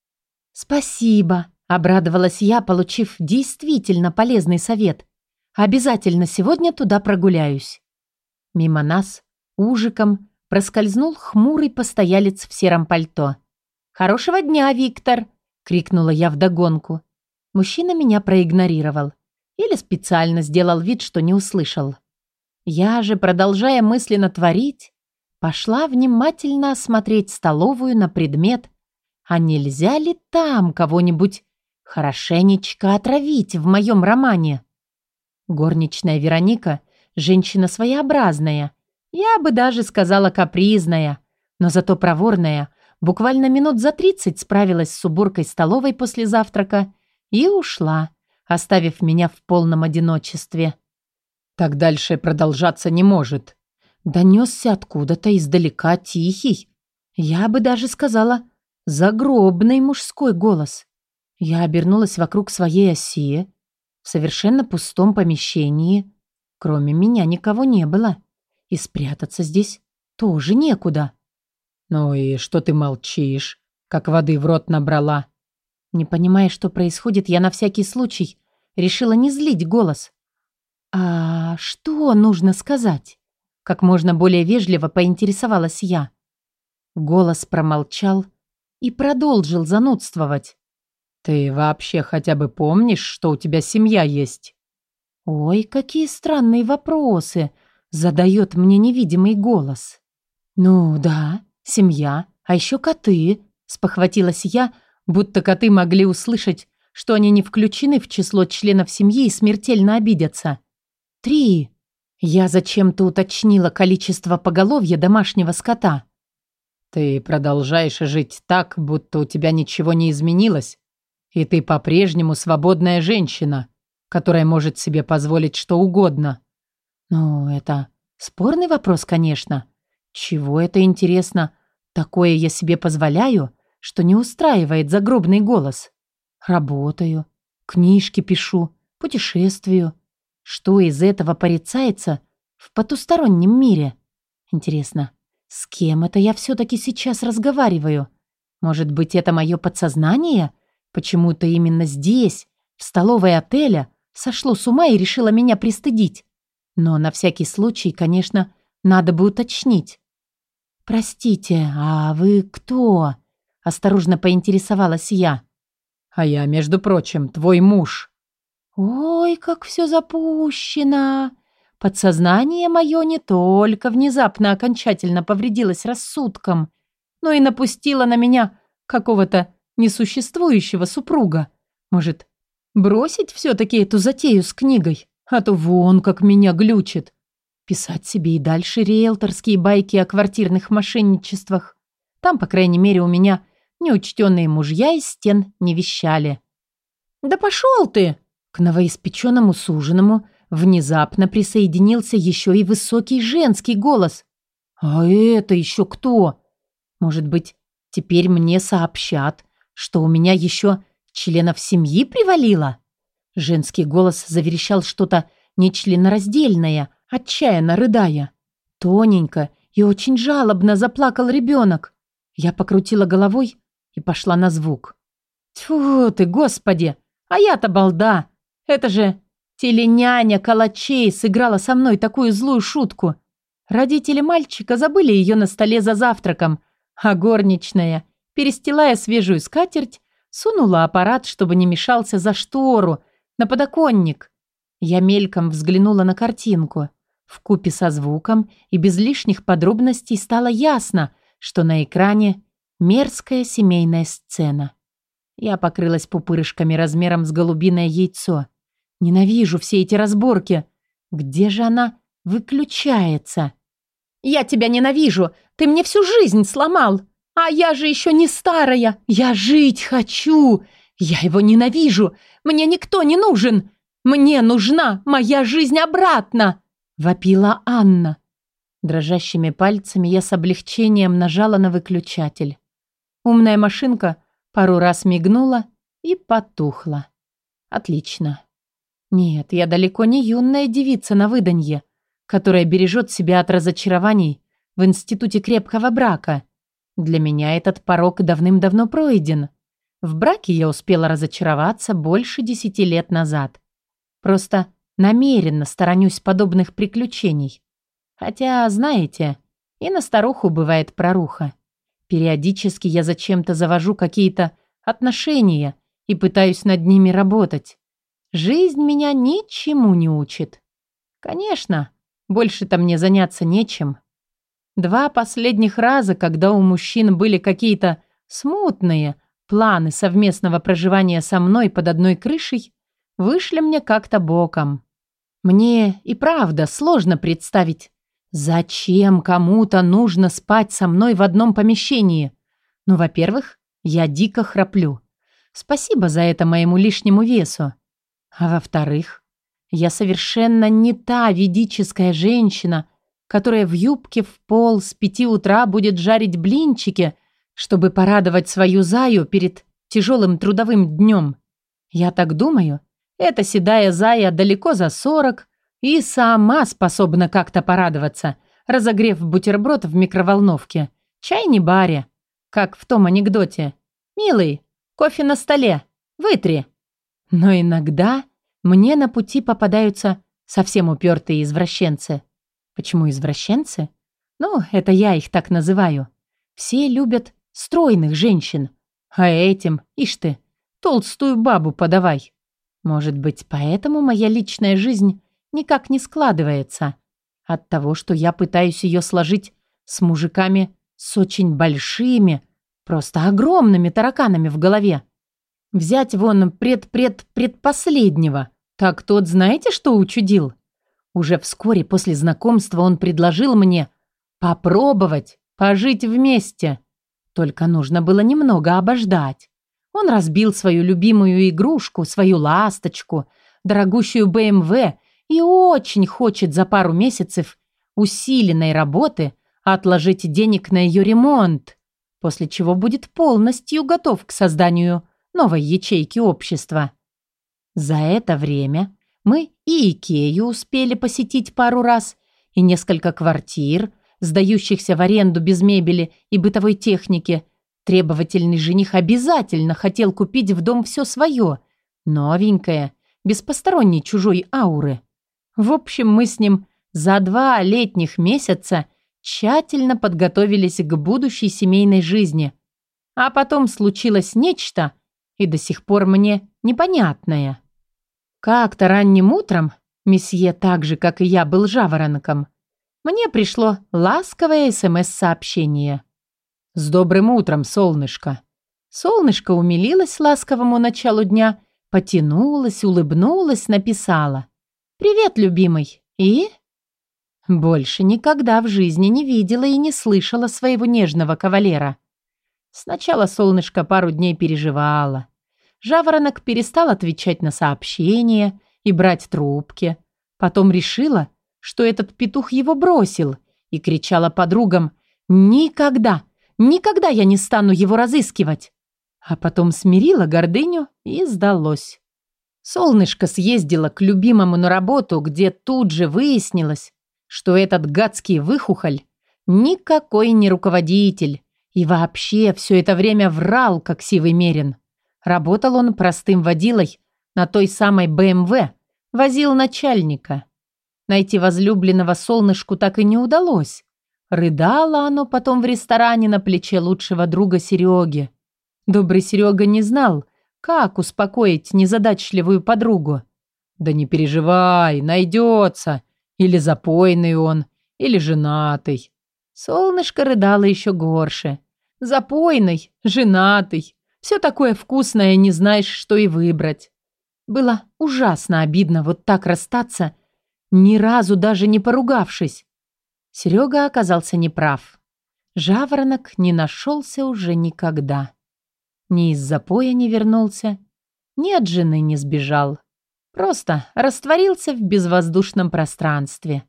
Спасибо, обрадовалась я, получив действительно полезный совет. Обязательно сегодня туда прогуляюсь. Мимо нас, ужиком, проскользнул хмурый постоялец в сером пальто. «Хорошего дня, Виктор!» — крикнула я вдогонку. Мужчина меня проигнорировал. Или специально сделал вид, что не услышал. Я же, продолжая мысленно творить, пошла внимательно осмотреть столовую на предмет, а нельзя ли там кого-нибудь хорошенечко отравить в моем романе? Горничная Вероника – женщина своеобразная, я бы даже сказала капризная, но зато проворная – Буквально минут за тридцать справилась с уборкой столовой после завтрака и ушла, оставив меня в полном одиночестве. «Так дальше продолжаться не может». Донесся откуда-то издалека тихий, я бы даже сказала, загробный мужской голос. Я обернулась вокруг своей оси. В совершенно пустом помещении, кроме меня, никого не было. И спрятаться здесь тоже некуда. «Ну и что ты молчишь? Как воды в рот набрала?» Не понимая, что происходит, я на всякий случай решила не злить голос. «А что нужно сказать?» Как можно более вежливо поинтересовалась я. Голос промолчал и продолжил занудствовать. «Ты вообще хотя бы помнишь, что у тебя семья есть?» «Ой, какие странные вопросы!» задает мне невидимый голос. «Ну да, семья, а еще коты», — спохватилась я, будто коты могли услышать, что они не включены в число членов семьи и смертельно обидятся. «Три». Я зачем-то уточнила количество поголовья домашнего скота. «Ты продолжаешь жить так, будто у тебя ничего не изменилось, и ты по-прежнему свободная женщина, которая может себе позволить что угодно». «Ну, это спорный вопрос, конечно. Чего это интересно? Такое я себе позволяю, что не устраивает загробный голос. Работаю, книжки пишу, путешествую. Что из этого порицается в потустороннем мире? Интересно, с кем это я все-таки сейчас разговариваю? Может быть, это мое подсознание? Почему-то именно здесь, в столовой отеля, сошло с ума и решило меня пристыдить. Но на всякий случай, конечно, надо бы уточнить. «Простите, а вы кто?» – осторожно поинтересовалась я. «А я, между прочим, твой муж». «Ой, как все запущено!» Подсознание мое не только внезапно окончательно повредилось рассудком, но и напустило на меня какого-то несуществующего супруга. Может, бросить все-таки эту затею с книгой? А то вон как меня глючит. Писать себе и дальше риэлторские байки о квартирных мошенничествах. Там, по крайней мере, у меня неучтенные мужья из стен не вещали. «Да пошел ты!» К новоиспеченному суженому внезапно присоединился еще и высокий женский голос. «А это еще кто?» «Может быть, теперь мне сообщат, что у меня еще членов семьи привалило?» Женский голос заверещал что-то нечленораздельное – отчаянно рыдая. Тоненько и очень жалобно заплакал ребенок. Я покрутила головой и пошла на звук. Тьфу ты, господи! А я-то балда! Это же теленяня Калачей сыграла со мной такую злую шутку. Родители мальчика забыли ее на столе за завтраком, а горничная, перестилая свежую скатерть, сунула аппарат, чтобы не мешался за штору, на подоконник. Я мельком взглянула на картинку — в купе со звуком и без лишних подробностей стало ясно, что на экране мерзкая семейная сцена. Я покрылась пупырышками размером с голубиное яйцо. Ненавижу все эти разборки. Где же она выключается? «Я тебя ненавижу! Ты мне всю жизнь сломал! А я же еще не старая! Я жить хочу! Я его ненавижу! Мне никто не нужен! Мне нужна моя жизнь обратно!» Вопила Анна. Дрожащими пальцами я с облегчением нажала на выключатель. Умная машинка пару раз мигнула и потухла. Отлично. Нет, я далеко не юная девица на выданье, которая бережет себя от разочарований в институте крепкого брака. Для меня этот порог давным-давно пройден. В браке я успела разочароваться больше десяти лет назад. Просто намеренно сторонюсь подобных приключений. Хотя, знаете, и на старуху бывает проруха. Периодически я зачем-то завожу какие-то отношения и пытаюсь над ними работать. Жизнь меня ничему не учит. Конечно, больше-то мне заняться нечем. Два последних раза, когда у мужчин были какие-то смутные планы совместного проживания со мной под одной крышей, вышли мне как-то боком. Мне и правда сложно представить, Зачем кому-то нужно спать со мной в одном помещении? Ну, во-первых, я дико храплю. Спасибо за это моему лишнему весу. А во-вторых, я совершенно не та ведическая женщина, которая в юбке в пол с пяти утра будет жарить блинчики, чтобы порадовать свою заю перед тяжелым трудовым днем. Я так думаю, эта седая зая далеко за сорок, и сама способна как-то порадоваться, разогрев бутерброд в микроволновке. Чай не баре. Как в том анекдоте. «Милый, кофе на столе. Вытри». Но иногда мне на пути попадаются совсем упертые извращенцы. Почему извращенцы? Ну, это я их так называю. Все любят стройных женщин. А этим, ишь ты, толстую бабу подавай. Может быть, поэтому моя личная жизнь никак не складывается. От того, что я пытаюсь ее сложить с мужиками с очень большими, просто огромными тараканами в голове. Взять вон пред-пред-предпоследнего. Так тот знаете, что учудил? Уже вскоре после знакомства он предложил мне попробовать пожить вместе. Только нужно было немного обождать. Он разбил свою любимую игрушку, свою ласточку, дорогущую БМВ и очень хочет за пару месяцев усиленной работы отложить денег на ее ремонт, после чего будет полностью готов к созданию новой ячейки общества. За это время мы и Икею успели посетить пару раз, и несколько квартир, сдающихся в аренду без мебели и бытовой техники. Требовательный жених обязательно хотел купить в дом все свое, новенькое, без посторонней чужой ауры. В общем, мы с ним за два летних месяца тщательно подготовились к будущей семейной жизни. А потом случилось нечто, и до сих пор мне непонятное. Как-то ранним утром, месье так же, как и я, был жаворонком, мне пришло ласковое СМС-сообщение. «С добрым утром, солнышко!» Солнышко умилилось ласковому началу дня, потянулось, улыбнулось, написала. «Привет, любимый!» И? Больше никогда в жизни не видела и не слышала своего нежного кавалера. Сначала солнышко пару дней переживало. Жаворонок перестал отвечать на сообщения и брать трубки. Потом решила, что этот петух его бросил, и кричала подругам «Никогда, никогда я не стану его разыскивать!» А потом смирила гордыню и сдалось. Солнышко съездило к любимому на работу, где тут же выяснилось, что этот гадский выхухоль никакой не руководитель и вообще все это время врал, как сивый мерин. Работал он простым водилой на той самой БМВ, возил начальника. Найти возлюбленного солнышку так и не удалось. Рыдало оно потом в ресторане на плече лучшего друга Сереги. Добрый Серега не знал, как успокоить незадачливую подругу? Да не переживай, найдется. Или запойный он, или женатый. Солнышко рыдало еще горше. Запойный, женатый. Все такое вкусное, не знаешь, что и выбрать. Было ужасно обидно вот так расстаться, ни разу даже не поругавшись. Серега оказался неправ. Жаворонок не нашелся уже никогда. Ни из запоя не вернулся, ни от жены не сбежал. Просто растворился в безвоздушном пространстве.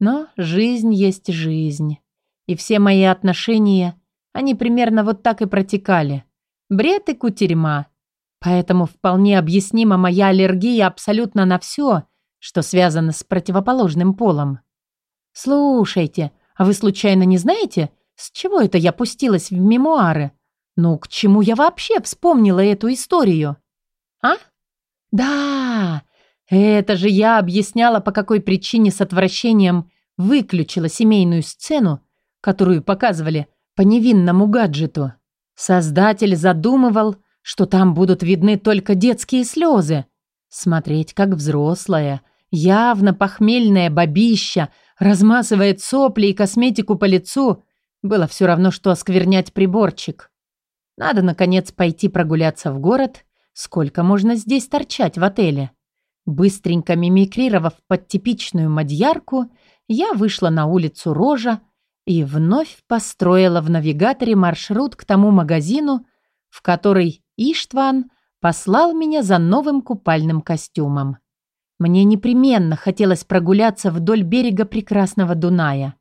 Но жизнь есть жизнь. И все мои отношения, они примерно вот так и протекали. Бред и кутерьма. Поэтому вполне объяснима моя аллергия абсолютно на все, что связано с противоположным полом. Слушайте, а вы случайно не знаете, с чего это я пустилась в мемуары? Ну, к чему я вообще вспомнила эту историю? А? Да, это же я объясняла, по какой причине с отвращением выключила семейную сцену, которую показывали по невинному гаджету. Создатель задумывал, что там будут видны только детские слезы. Смотреть, как взрослая, явно похмельная бабища размазывает сопли и косметику по лицу, было все равно, что осквернять приборчик. Надо, наконец, пойти прогуляться в город. Сколько можно здесь торчать в отеле? Быстренько мимикрировав под типичную мадьярку, я вышла на улицу Рожа, и вновь построила в навигаторе маршрут к тому магазину, в который Иштван послал меня за новым купальным костюмом. Мне непременно хотелось прогуляться вдоль берега прекрасного Дуная.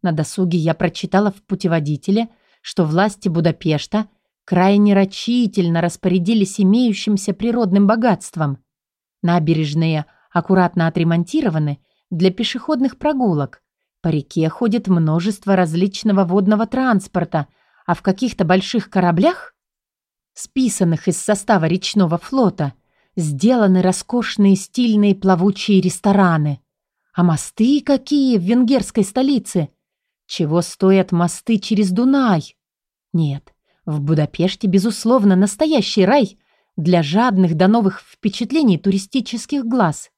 На досуге я прочитала в путеводителе, что власти Будапешта крайне рачительно распорядились имеющимся природным богатством. Набережные аккуратно отремонтированы для пешеходных прогулок, по реке ходит множество различного водного транспорта, а в каких-то больших кораблях, списанных из состава речного флота, сделаны роскошные стильные плавучие рестораны. А мосты какие в венгерской столице? Чего стоят мосты через Дунай? Нет, в Будапеште, безусловно, настоящий рай для жадных до новых впечатлений туристических глаз.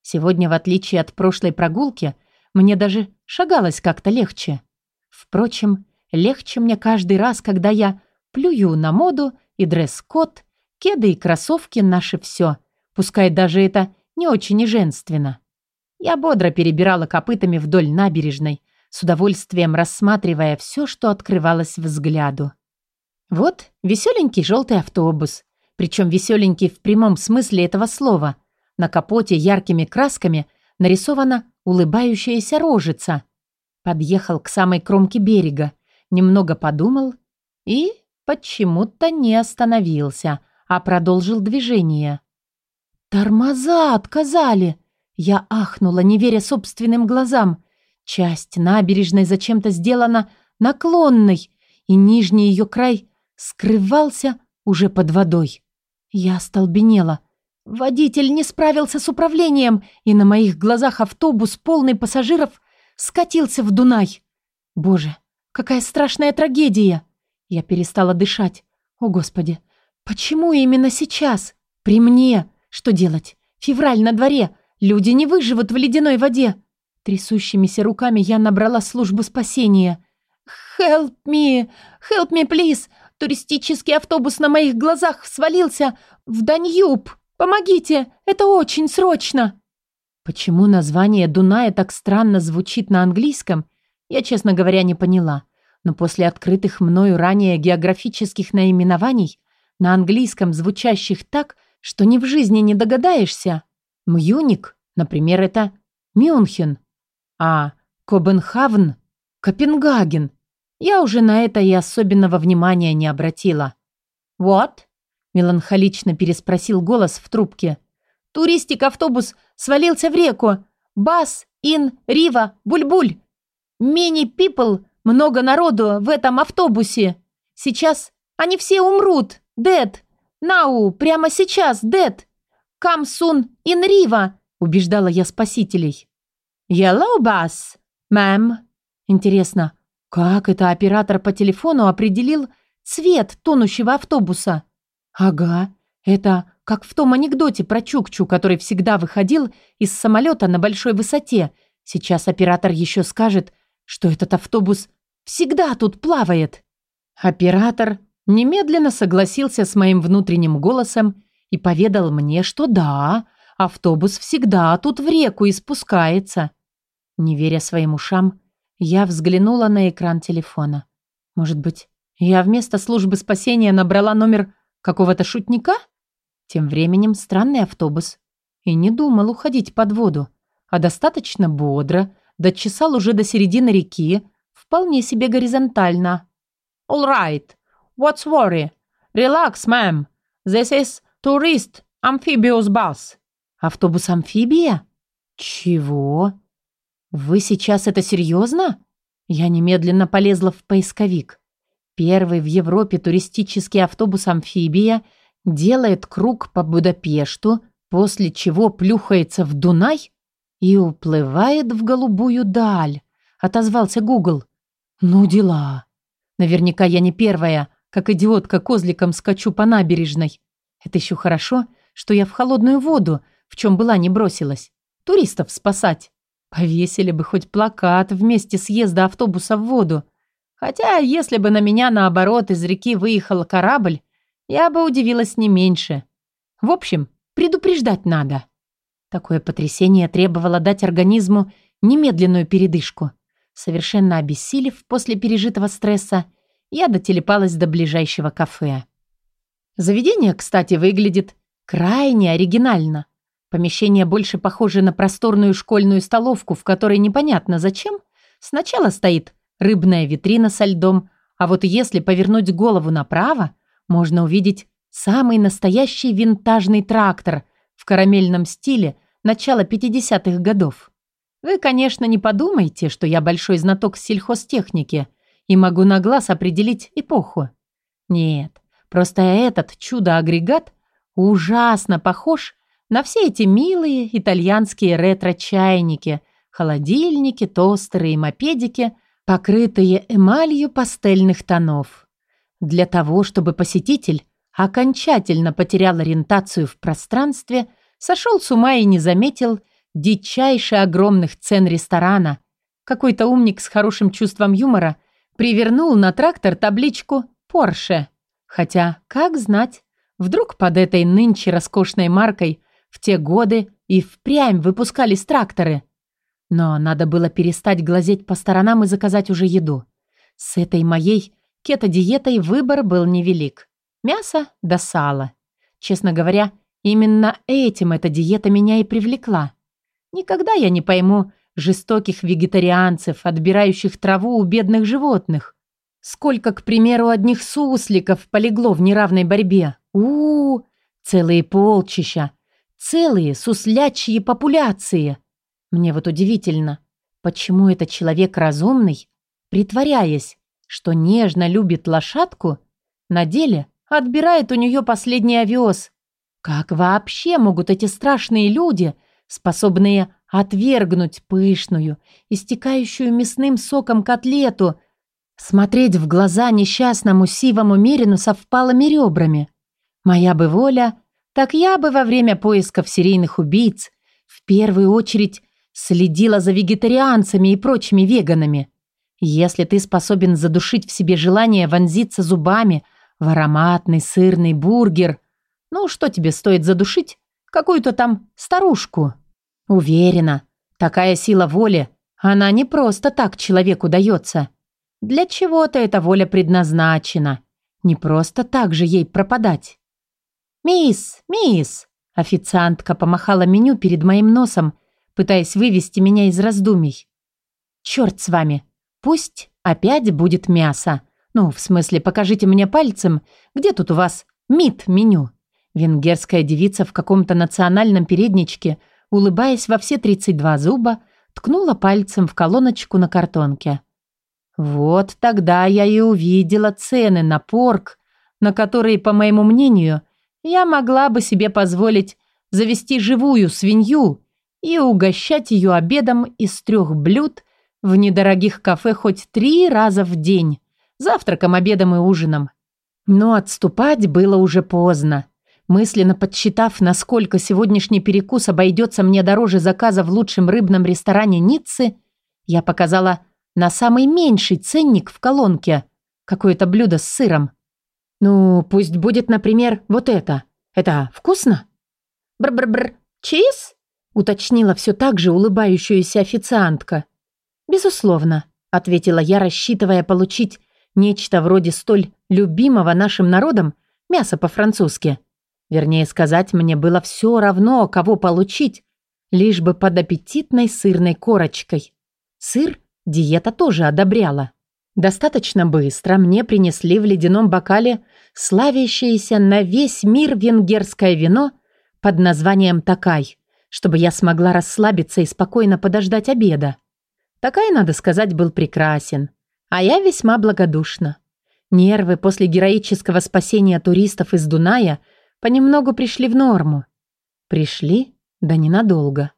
Сегодня, в отличие от прошлой прогулки, мне даже шагалось как-то легче. Впрочем, легче мне каждый раз, когда я плюю на моду и дресс-код, кеды и кроссовки наше все, пускай даже это не очень и женственно. Я бодро перебирала копытами вдоль набережной, с удовольствием рассматривая все, что открывалось взгляду. Вот веселенький желтый автобус, причем веселенький в прямом смысле этого слова. На капоте яркими красками нарисована улыбающаяся рожица. Подъехал к самой кромке берега, немного подумал и почему-то не остановился, а продолжил движение. «Тормоза отказали!» Я ахнула, не веря собственным глазам. Часть набережной зачем-то сделана наклонной, и нижний ее край скрывался уже под водой. Я остолбенела. Водитель не справился с управлением, и на моих глазах автобус, полный пассажиров, скатился в Дунай. Боже, какая страшная трагедия! Я перестала дышать. О, Господи, почему именно сейчас? При мне? Что делать? Февраль на дворе. Люди не выживут в ледяной воде. Трясущимися руками я набрала службу спасения. «Help me! Help me, please! Туристический автобус на моих глазах свалился в Даньюб!» Помогите! Это очень срочно!» Почему название Дуная так странно звучит на английском, я, честно говоря, не поняла. Но после открытых мною ранее географических наименований, на английском звучащих так, что ни в жизни не догадаешься, Мюник, например, это Мюнхен, а Копенхаген – Копенгаген. Я уже на это и особенного внимания не обратила. «What?» Меланхолично переспросил голос в трубке. «Туристик-автобус свалился в реку. Бас, ин, рива, буль-буль. Мини-пипл, много народу в этом автобусе. Сейчас они все умрут. Дед. Нау, прямо сейчас, дед. Soon in рива», убеждала я спасителей. «Yellow bus, мэм». Интересно, как это оператор по телефону определил цвет тонущего автобуса? «Ага, это как в том анекдоте про Чукчу, который всегда выходил из самолета на большой высоте. Сейчас оператор еще скажет, что этот автобус всегда тут плавает». Оператор немедленно согласился с моим внутренним голосом и поведал мне, что да, автобус всегда тут в реку и спускается. Не веря своим ушам, я взглянула на экран телефона. Может быть, я вместо службы спасения набрала номер какого-то шутника? Тем временем странный автобус. И не думал уходить под воду, а достаточно бодро, дочесал уже до середины реки, вполне себе горизонтально. «All right. What's worry? Relax, ma'am. This is tourist amphibious bus». «Автобус-амфибия? Чего? Вы сейчас это серьезно?» Я немедленно полезла в поисковик. Первый в Европе туристический автобус-амфибия делает круг по Будапешту, после чего плюхается в Дунай и уплывает в голубую даль, отозвался Гугл. Ну дела. Наверняка я не первая, как идиотка козликом скачу по набережной. Это еще хорошо, что я в холодную воду, в чем была не бросилась. Туристов спасать. Повесили бы хоть плакат вместе съезда автобуса в воду. Хотя, если бы на меня, наоборот, из реки выехал корабль, я бы удивилась не меньше. В общем, предупреждать надо. Такое потрясение требовало дать организму немедленную передышку. Совершенно обессилев после пережитого стресса, я дотелепалась до ближайшего кафе. Заведение, кстати, выглядит крайне оригинально. Помещение больше похоже на просторную школьную столовку, в которой непонятно зачем. Сначала стоит рыбная витрина со льдом, а вот если повернуть голову направо, можно увидеть самый настоящий винтажный трактор в карамельном стиле начала 50-х годов. Вы, конечно, не подумайте, что я большой знаток сельхозтехники и могу на глаз определить эпоху. Нет, просто этот чудо-агрегат ужасно похож на все эти милые итальянские ретро-чайники, холодильники, тостеры и мопедики – покрытые эмалью пастельных тонов. Для того, чтобы посетитель окончательно потерял ориентацию в пространстве, сошел с ума и не заметил дичайше огромных цен ресторана. Какой-то умник с хорошим чувством юмора привернул на трактор табличку «Порше». Хотя, как знать, вдруг под этой нынче роскошной маркой в те годы и впрямь выпускались тракторы – но надо было перестать глазеть по сторонам и заказать уже еду. С этой моей кето-диетой выбор был невелик. Мясо да сало. Честно говоря, именно этим эта диета меня и привлекла. Никогда я не пойму жестоких вегетарианцев, отбирающих траву у бедных животных. Сколько, к примеру, одних сусликов полегло в неравной борьбе. у у, -у целые полчища, целые суслячьи популяции – мне вот удивительно, почему этот человек разумный, притворяясь, что нежно любит лошадку, на деле отбирает у нее последний овес. Как вообще могут эти страшные люди, способные отвергнуть пышную, истекающую мясным соком котлету, смотреть в глаза несчастному сивому мерину со впалыми ребрами? Моя бы воля, так я бы во время поисков серийных убийц в первую очередь Следила за вегетарианцами и прочими веганами. Если ты способен задушить в себе желание вонзиться зубами в ароматный сырный бургер, ну что тебе стоит задушить? Какую-то там старушку. Уверена, такая сила воли, она не просто так человеку дается. Для чего-то эта воля предназначена. Не просто так же ей пропадать. «Мисс, мисс!» Официантка помахала меню перед моим носом пытаясь вывести меня из раздумий. «Черт с вами! Пусть опять будет мясо. Ну, в смысле, покажите мне пальцем, где тут у вас МИД-меню?» Венгерская девица в каком-то национальном передничке, улыбаясь во все 32 зуба, ткнула пальцем в колоночку на картонке. Вот тогда я и увидела цены на порк, на которые, по моему мнению, я могла бы себе позволить завести живую свинью и угощать ее обедом из трех блюд в недорогих кафе хоть три раза в день, завтраком, обедом и ужином. Но отступать было уже поздно. Мысленно подсчитав, насколько сегодняшний перекус обойдется мне дороже заказа в лучшем рыбном ресторане Ниццы, я показала на самый меньший ценник в колонке какое-то блюдо с сыром. Ну, пусть будет, например, вот это. Это вкусно? Бр-бр-бр. Чиз? Уточнила все так же улыбающаяся официантка. Безусловно, ответила я, рассчитывая получить нечто вроде столь любимого нашим народом мяса по-французски. Вернее сказать, мне было все равно, кого получить, лишь бы под аппетитной сырной корочкой. Сыр диета тоже одобряла. Достаточно быстро мне принесли в ледяном бокале славящееся на весь мир венгерское вино под названием «Такай», чтобы я смогла расслабиться и спокойно подождать обеда. Такай, надо сказать, был прекрасен, а я весьма благодушна. Нервы после героического спасения туристов из Дуная понемногу пришли в норму. Пришли, да ненадолго.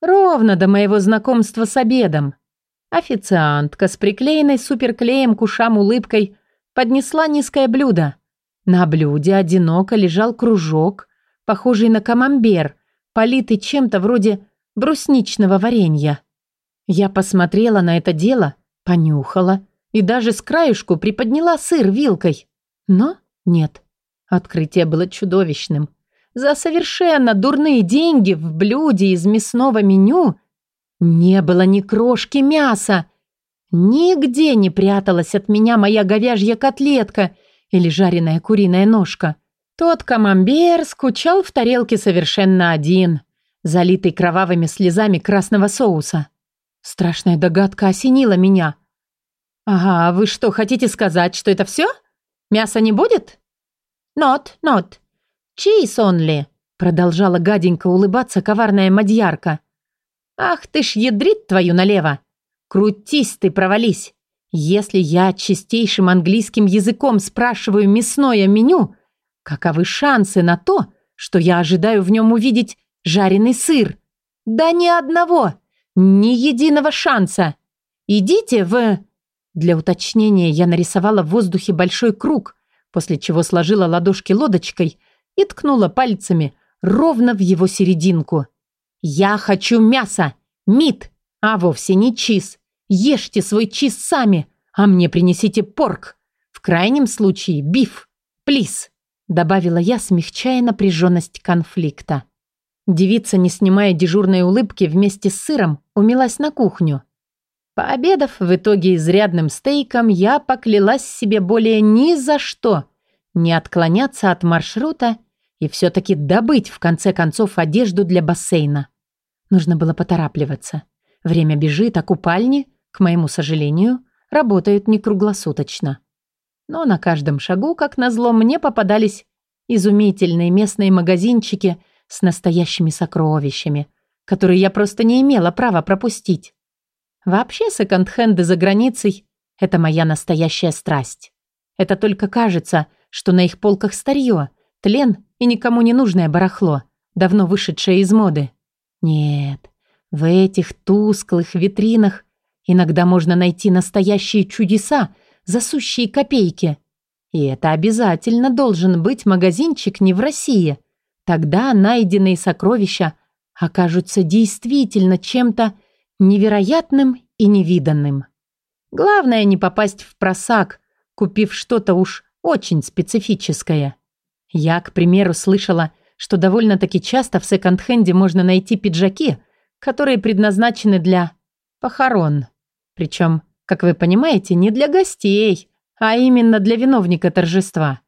Ровно до моего знакомства с обедом. Официантка с приклеенной суперклеем к ушам улыбкой поднесла низкое блюдо. На блюде одиноко лежал кружок, похожий на камамбер, политый чем-то вроде брусничного варенья. Я посмотрела на это дело, понюхала и даже с краюшку приподняла сыр вилкой. Но нет, открытие было чудовищным. За совершенно дурные деньги в блюде из мясного меню не было ни крошки мяса. Нигде не пряталась от меня моя говяжья котлетка или жареная куриная ножка. Тот камамбер скучал в тарелке совершенно один, залитый кровавыми слезами красного соуса. Страшная догадка осенила меня. «Ага, вы что, хотите сказать, что это все? Мяса не будет?» «Not, not. Cheese only», продолжала гаденько улыбаться коварная мадьярка. «Ах ты ж ядрит твою налево! Крутись ты, провались! Если я чистейшим английским языком спрашиваю мясное меню, каковы шансы на то, что я ожидаю в нем увидеть жареный сыр? Да ни одного! Ни единого шанса! Идите в...» Для уточнения я нарисовала в воздухе большой круг, после чего сложила ладошки лодочкой и ткнула пальцами ровно в его серединку – «Я хочу мяса! Мит! А вовсе не чиз! Ешьте свой чиз сами, а мне принесите порк! В крайнем случае биф! Плиз!» Добавила я, смягчая напряженность конфликта. Девица, не снимая дежурной улыбки, вместе с сыром умилась на кухню. Пообедав в итоге изрядным стейком, я поклялась себе более ни за что не отклоняться от маршрута и все-таки добыть, в конце концов, одежду для бассейна. Нужно было поторапливаться. Время бежит, а купальни, к моему сожалению, работают не круглосуточно. Но на каждом шагу, как назло, мне попадались изумительные местные магазинчики с настоящими сокровищами, которые я просто не имела права пропустить. Вообще, секонд-хенды за границей – это моя настоящая страсть. Это только кажется, что на их полках старье, тлен и никому не нужное барахло, давно вышедшее из моды. Нет, в этих тусклых витринах иногда можно найти настоящие чудеса за сущие копейки. И это обязательно должен быть магазинчик не в России. Тогда найденные сокровища окажутся действительно чем-то невероятным и невиданным. Главное не попасть в просак, купив что-то уж очень специфическое. Я, к примеру, слышала, что довольно-таки часто в секонд-хенде можно найти пиджаки, которые предназначены для похорон. Причем, как вы понимаете, не для гостей, а именно для виновника торжества.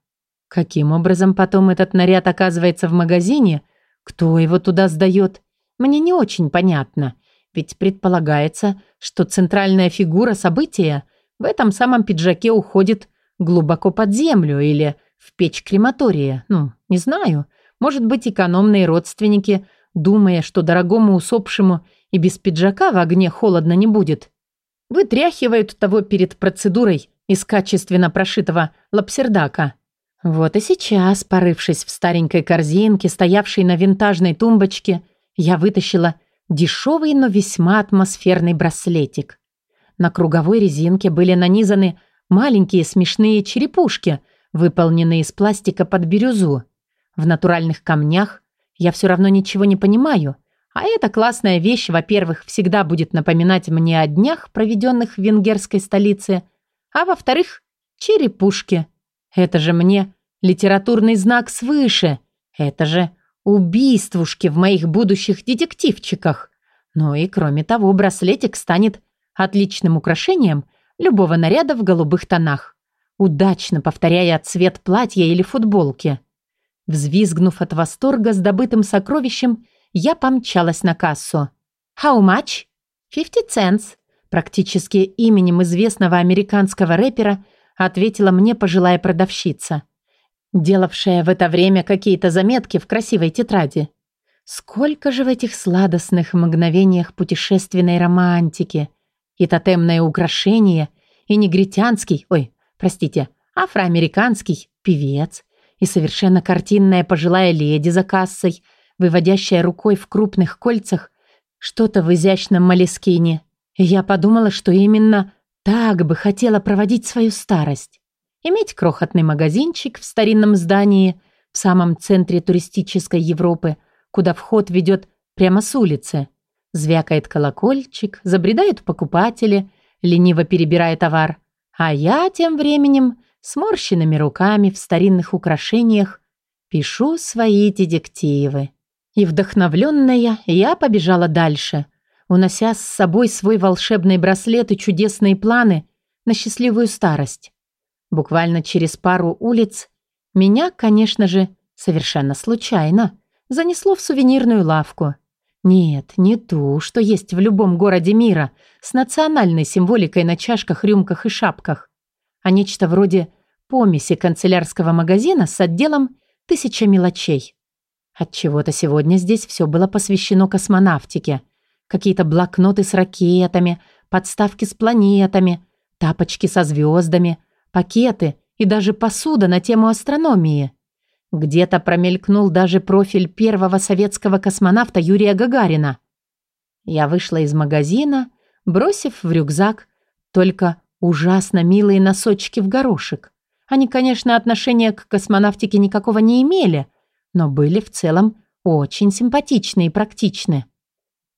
Каким образом потом этот наряд оказывается в магазине, кто его туда сдает, мне не очень понятно, ведь предполагается, что центральная фигура события в этом самом пиджаке уходит глубоко под землю или в печь крематория, ну, не знаю, может быть, экономные родственники, думая, что дорогому усопшему и без пиджака в огне холодно не будет, вытряхивают того перед процедурой из качественно прошитого лапсердака. Вот и сейчас, порывшись в старенькой корзинке, стоявшей на винтажной тумбочке, я вытащила дешевый, но весьма атмосферный браслетик. На круговой резинке были нанизаны маленькие смешные черепушки, выполненные из пластика под бирюзу. В натуральных камнях я все равно ничего не понимаю, а эта классная вещь, во-первых, всегда будет напоминать мне о днях, проведенных в венгерской столице, а во-вторых, черепушки. Это же мне Литературный знак свыше. Это же убийствушки в моих будущих детективчиках. Ну и кроме того, браслетик станет отличным украшением любого наряда в голубых тонах, удачно повторяя цвет платья или футболки. Взвизгнув от восторга с добытым сокровищем, я помчалась на кассу. «How much?» «Fifty cents», практически именем известного американского рэпера, ответила мне пожилая продавщица, делавшая в это время какие-то заметки в красивой тетради. Сколько же в этих сладостных мгновениях путешественной романтики и тотемное украшение, и негритянский, ой, простите, афроамериканский певец, и совершенно картинная пожилая леди за кассой, выводящая рукой в крупных кольцах что-то в изящном молескине. И я подумала, что именно так бы хотела проводить свою старость. Иметь крохотный магазинчик в старинном здании в самом центре туристической Европы, куда вход ведет прямо с улицы. Звякает колокольчик, забредают покупатели, лениво перебирая товар. А я тем временем сморщенными руками в старинных украшениях пишу свои детективы. И вдохновленная я побежала дальше, унося с собой свой волшебный браслет и чудесные планы на счастливую старость. Буквально через пару улиц меня, конечно же, совершенно случайно занесло в сувенирную лавку. Нет, не ту, что есть в любом городе мира, с национальной символикой на чашках, рюмках и шапках, а нечто вроде помеси канцелярского магазина с отделом «Тысяча мелочей». Отчего-то сегодня здесь все было посвящено космонавтике. Какие-то блокноты с ракетами, подставки с планетами, тапочки со звездами, пакеты и даже посуда на тему астрономии. Где-то промелькнул даже профиль первого советского космонавта Юрия Гагарина. Я вышла из магазина, бросив в рюкзак только ужасно милые носочки в горошек. Они, конечно, отношения к космонавтике никакого не имели, но были в целом очень симпатичны и практичны.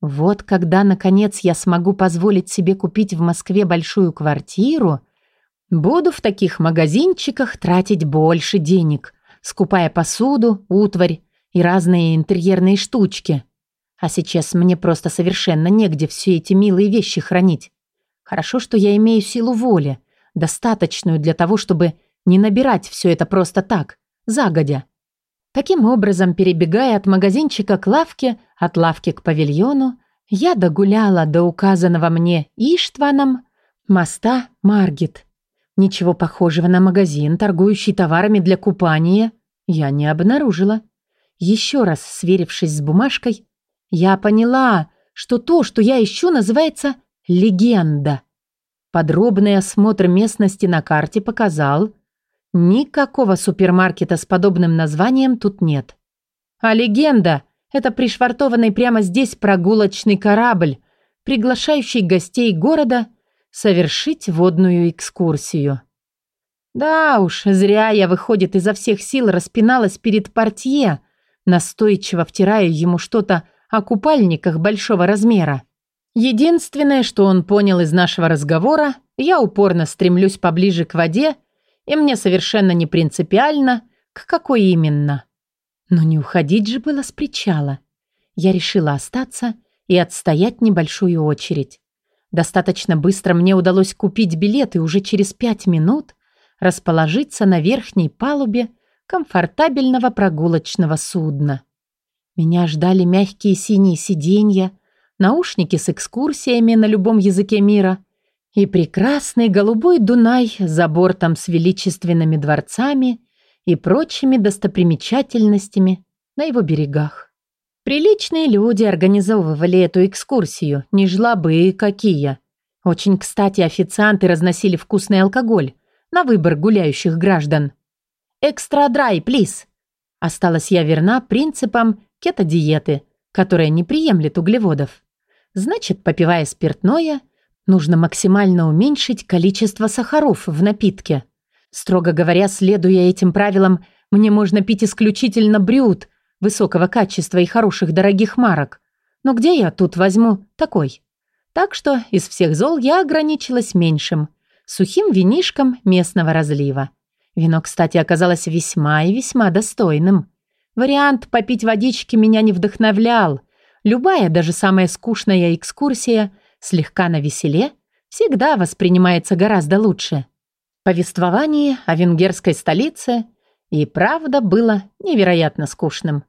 Вот когда, наконец, я смогу позволить себе купить в Москве большую квартиру, буду в таких магазинчиках тратить больше денег, скупая посуду, утварь и разные интерьерные штучки. А сейчас мне просто совершенно негде все эти милые вещи хранить. Хорошо, что я имею силу воли, достаточную для того, чтобы не набирать все это просто так, загодя. Таким образом, перебегая от магазинчика к лавке, от лавки к павильону, я догуляла до указанного мне Иштваном моста Маргит. Ничего похожего на магазин, торгующий товарами для купания, я не обнаружила. Еще раз сверившись с бумажкой, я поняла, что то, что я ищу, называется «легенда». Подробный осмотр местности на карте показал, никакого супермаркета с подобным названием тут нет. А легенда – это пришвартованный прямо здесь прогулочный корабль, приглашающий гостей города совершить водную экскурсию. Да уж, зря я, выходит, изо всех сил распиналась перед портье, настойчиво втирая ему что-то о купальниках большого размера. Единственное, что он понял из нашего разговора, я упорно стремлюсь поближе к воде, и мне совершенно не принципиально, к какой именно. Но не уходить же было с причала. Я решила остаться и отстоять небольшую очередь. Достаточно быстро мне удалось купить билет, и уже через пять минут расположиться на верхней палубе комфортабельного прогулочного судна. Меня ждали мягкие синие сиденья, наушники с экскурсиями на любом языке мира и прекрасный голубой Дунай за бортом с величественными дворцами и прочими достопримечательностями на его берегах. Приличные люди организовывали эту экскурсию, не жлобы какие. Очень кстати официанты разносили вкусный алкоголь, на выбор гуляющих граждан. «Экстра драй, плиз!» Осталась я верна принципам кето-диеты, которая не приемлет углеводов. Значит, попивая спиртное, нужно максимально уменьшить количество сахаров в напитке. Строго говоря, следуя этим правилам, мне можно пить исключительно брют высокого качества и хороших дорогих марок. Но где я тут возьму такой? Так что из всех зол я ограничилась меньшим – сухим винишком местного разлива. Вино, кстати, оказалось весьма и весьма достойным. Вариант попить водички меня не вдохновлял. Любая, даже самая скучная экскурсия, слегка на веселе, всегда воспринимается гораздо лучше. Повествование о венгерской столице и правда было невероятно скучным.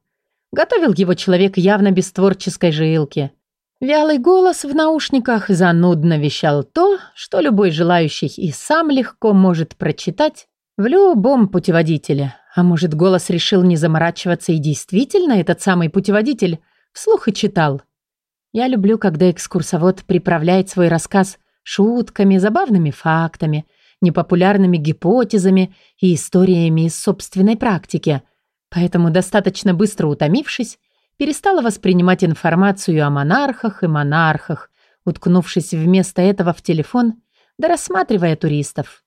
Готовил его человек явно без творческой жилки. Вялый голос в наушниках занудно вещал то, что любой желающий и сам легко может прочитать в любом путеводителе. А может, голос решил не заморачиваться и действительно этот самый путеводитель вслух и читал. Я люблю, когда экскурсовод приправляет свой рассказ шутками, забавными фактами, непопулярными гипотезами и историями из собственной практики. Поэтому, достаточно быстро утомившись, перестала воспринимать информацию о монархах и монархах, уткнувшись вместо этого в телефон, да рассматривая туристов.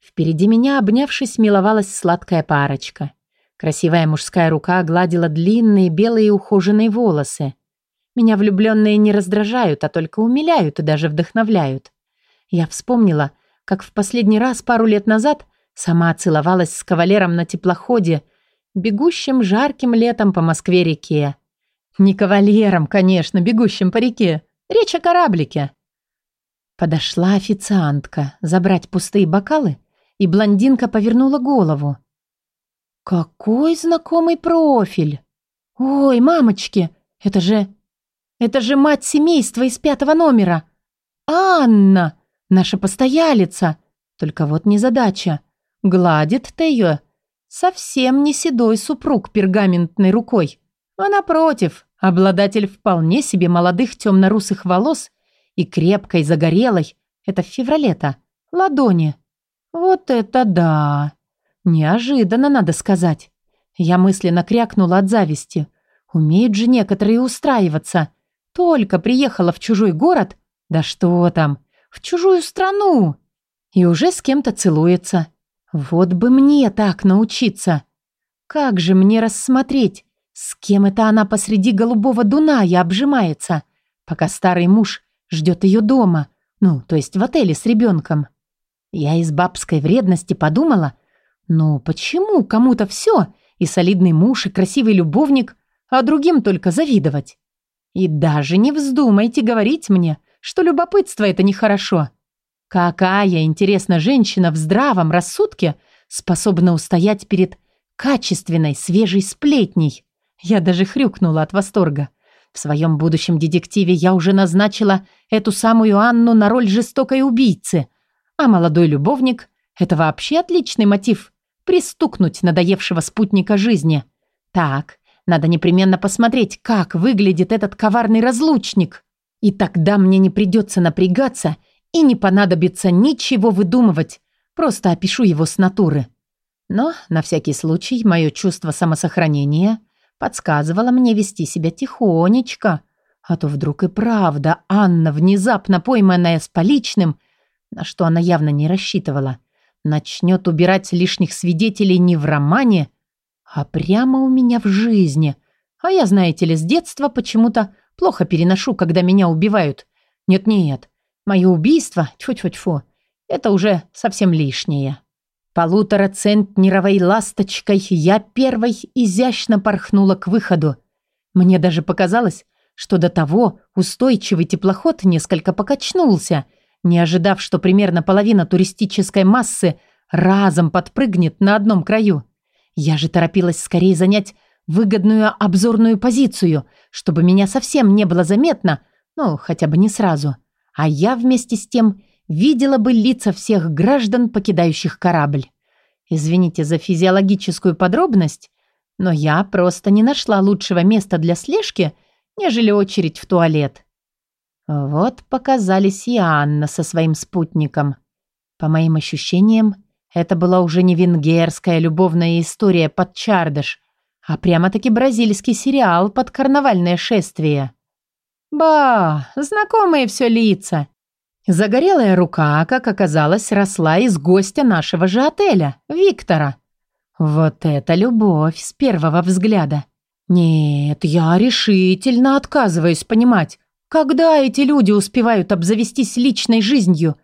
Впереди меня, обнявшись, миловалась сладкая парочка. Красивая мужская рука гладила длинные белые ухоженные волосы. Меня влюбленные не раздражают, а только умиляют и даже вдохновляют. Я вспомнила, как в последний раз пару лет назад сама целовалась с кавалером на теплоходе, бегущим жарким летом по Москве-реке. Не кавалером, конечно, бегущим по реке. Речь о кораблике. Подошла официантка забрать пустые бокалы, и блондинка повернула голову. «Какой знакомый профиль! Ой, мамочки, это же... Это же мать семейства из пятого номера! Анна, наша постоялица! Только вот незадача. Гладит-то ее совсем не седой супруг пергаментной рукой, а напротив, обладатель вполне себе молодых темно-русых волос и крепкой загорелой, это в феврале-то, ладони. Вот это да! Неожиданно, надо сказать. Я мысленно крякнула от зависти. Умеют же некоторые устраиваться. Только приехала в чужой город, да что там, в чужую страну, и уже с кем-то целуется. Вот бы мне так научиться. Как же мне рассмотреть, с кем это она посреди голубого Дуная обжимается, пока старый муж ждет ее дома, ну, то есть в отеле с ребенком? Я из бабской вредности подумала, ну почему кому-то все, и солидный муж, и красивый любовник, а другим только завидовать? И даже не вздумайте говорить мне, что любопытство это нехорошо. Какая, интересно, женщина в здравом рассудке способна устоять перед качественной, свежей сплетней? Я даже хрюкнула от восторга. В своем будущем детективе я уже назначила эту самую Анну на роль жестокой убийцы. А молодой любовник – это вообще отличный мотив – пристукнуть надоевшего спутника жизни. Так, надо непременно посмотреть, как выглядит этот коварный разлучник. И тогда мне не придется напрягаться и не понадобится ничего выдумывать. Просто опишу его с натуры. Но, на всякий случай, мое чувство самосохранения – подсказывала мне вести себя тихонечко, а то вдруг и правда Анна, внезапно пойманная с поличным, на что она явно не рассчитывала, начнет убирать лишних свидетелей не в романе, а прямо у меня в жизни. А я, знаете ли, с детства почему-то плохо переношу, когда меня убивают. Нет-нет, мое убийство, тьфу-тьфу-тьфу, это уже совсем лишнее. Полуторацентнеровой ласточкой я первой изящно порхнула к выходу. Мне даже показалось, что до того устойчивый теплоход несколько покачнулся, не ожидав, что примерно половина туристической массы разом подпрыгнет на одном краю. Я же торопилась скорее занять выгодную обзорную позицию, чтобы меня совсем не было заметно, ну, хотя бы не сразу. А я вместе с тем видела бы лица всех граждан, покидающих корабль. Извините за физиологическую подробность, но я просто не нашла лучшего места для слежки, нежели очередь в туалет. Вот показались и Анна со своим спутником. По моим ощущениям, это была уже не венгерская любовная история под чардаш, а прямо-таки бразильский сериал под карнавальное шествие. Ба, знакомые все лица. Загорелая рука, как оказалось, росла из гостя нашего же отеля, Виктора. Вот это любовь с первого взгляда. Нет, я решительно отказываюсь понимать, когда эти люди успевают обзавестись личной жизнью.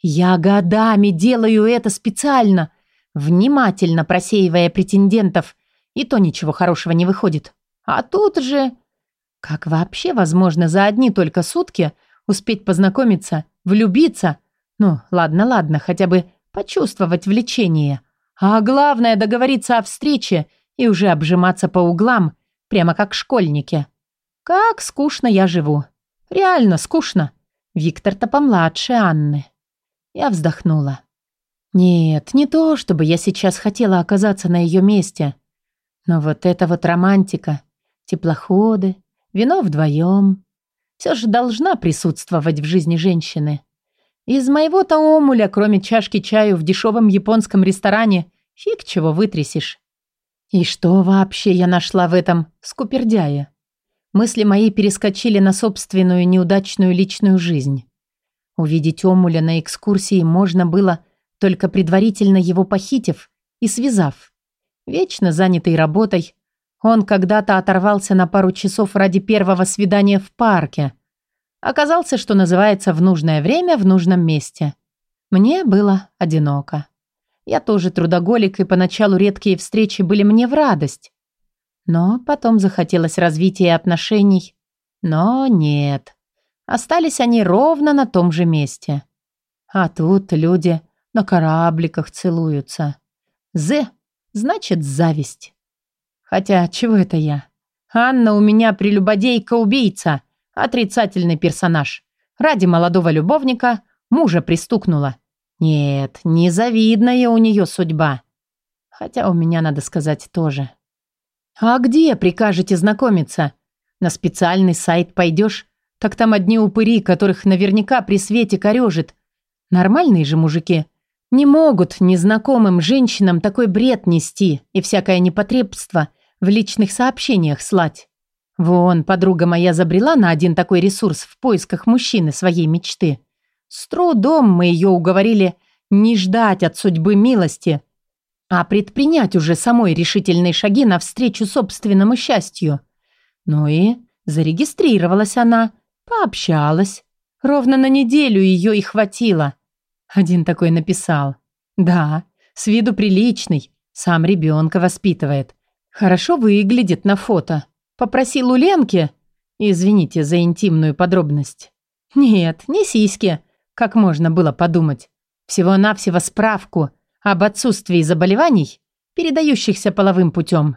Я годами делаю это специально. внимательно просеивая претендентов, и то ничего хорошего не выходит. А тут же... Как вообще возможно за одни только сутки успеть познакомиться, влюбиться? Ну, ладно, ладно, хотя бы почувствовать влечение. А главное договориться о встрече и уже обжиматься по углам, прямо как школьники. Как скучно я живу. Реально скучно. Виктор-то помладше Анны. Я вздохнула. Нет, не то, чтобы я сейчас хотела оказаться на ее месте. Но вот это вот романтика, теплоходы, вино вдвоем. Все же должна присутствовать в жизни женщины. Из моего-то омуля, кроме чашки чаю в дешевом японском ресторане, фиг чего вытрясешь. И что вообще я нашла в этом скупердяе? Мысли мои перескочили на собственную неудачную личную жизнь. Увидеть Омуля на экскурсии можно было, только предварительно его похитив и связав. Вечно занятый работой, он когда-то оторвался на пару часов ради первого свидания в парке. Оказался, что называется, в нужное время в нужном месте. Мне было одиноко. Я тоже трудоголик, и поначалу редкие встречи были мне в радость. Но потом захотелось развития отношений. Но нет. Остались они ровно на том же месте. А тут люди на корабликах целуются. З значит зависть. Хотя, чего это я? Анна у меня прелюбодейка-убийца, отрицательный персонаж. Ради молодого любовника мужа пристукнула. Нет, незавидная у нее судьба. Хотя у меня, надо сказать, тоже. А где прикажете знакомиться? На специальный сайт пойдешь? Так там одни упыри, которых наверняка при свете корежит. Нормальные же мужики не могут незнакомым женщинам такой бред нести и всякое непотребство в личных сообщениях слать. Вон, подруга моя забрела на один такой ресурс в поисках мужчины своей мечты. С трудом мы ее уговорили не ждать от судьбы милости, а предпринять уже самой решительные шаги навстречу собственному счастью. Ну и зарегистрировалась она, пообщалась. Ровно на неделю ее и хватило. Один такой написал. Да, с виду приличный, сам ребенка воспитывает. Хорошо выглядит на фото. Попросил у Ленки... Извините за интимную подробность. Нет, не сиськи, как можно было подумать. Всего-навсего справку об отсутствии заболеваний, передающихся половым путем.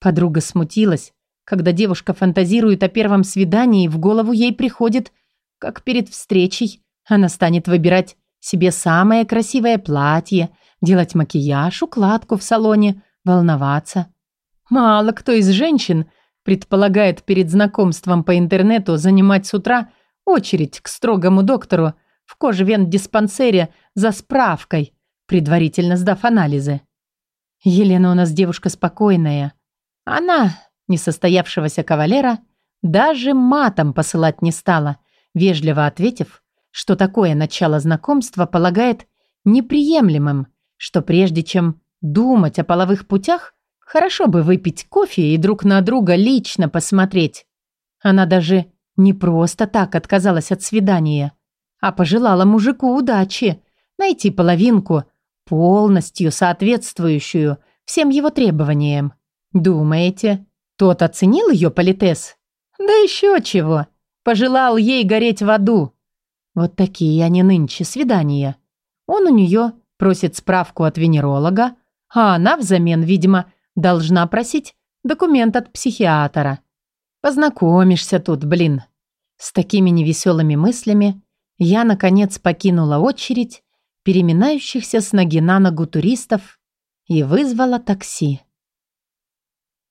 Подруга смутилась, когда девушка фантазирует о первом свидании, в голову ей приходит, как перед встречей она станет выбирать себе самое красивое платье, делать макияж, укладку в салоне, волноваться. Мало кто из женщин предполагает перед знакомством по интернету занимать с утра очередь к строгому доктору в кожевен-диспансере за справкой, предварительно сдав анализы. Елена у нас девушка спокойная. Она, несостоявшегося кавалера, даже матом посылать не стала, вежливо ответив, что такое начало знакомства полагает неприемлемым, что прежде чем думать о половых путях, хорошо бы выпить кофе и друг на друга лично посмотреть. Она даже не просто так отказалась от свидания, а пожелала мужику удачи, найти половинку, полностью соответствующую всем его требованиям. Думаете, тот оценил ее политес? Да еще чего. Пожелал ей гореть в аду. Вот такие они нынче свидания. Он у нее просит справку от венеролога, а она взамен, видимо, должна просить документ от психиатра. Познакомишься тут, блин. С такими невеселыми мыслями я, наконец, покинула очередь переминающихся с ноги на ногу туристов и вызвала такси.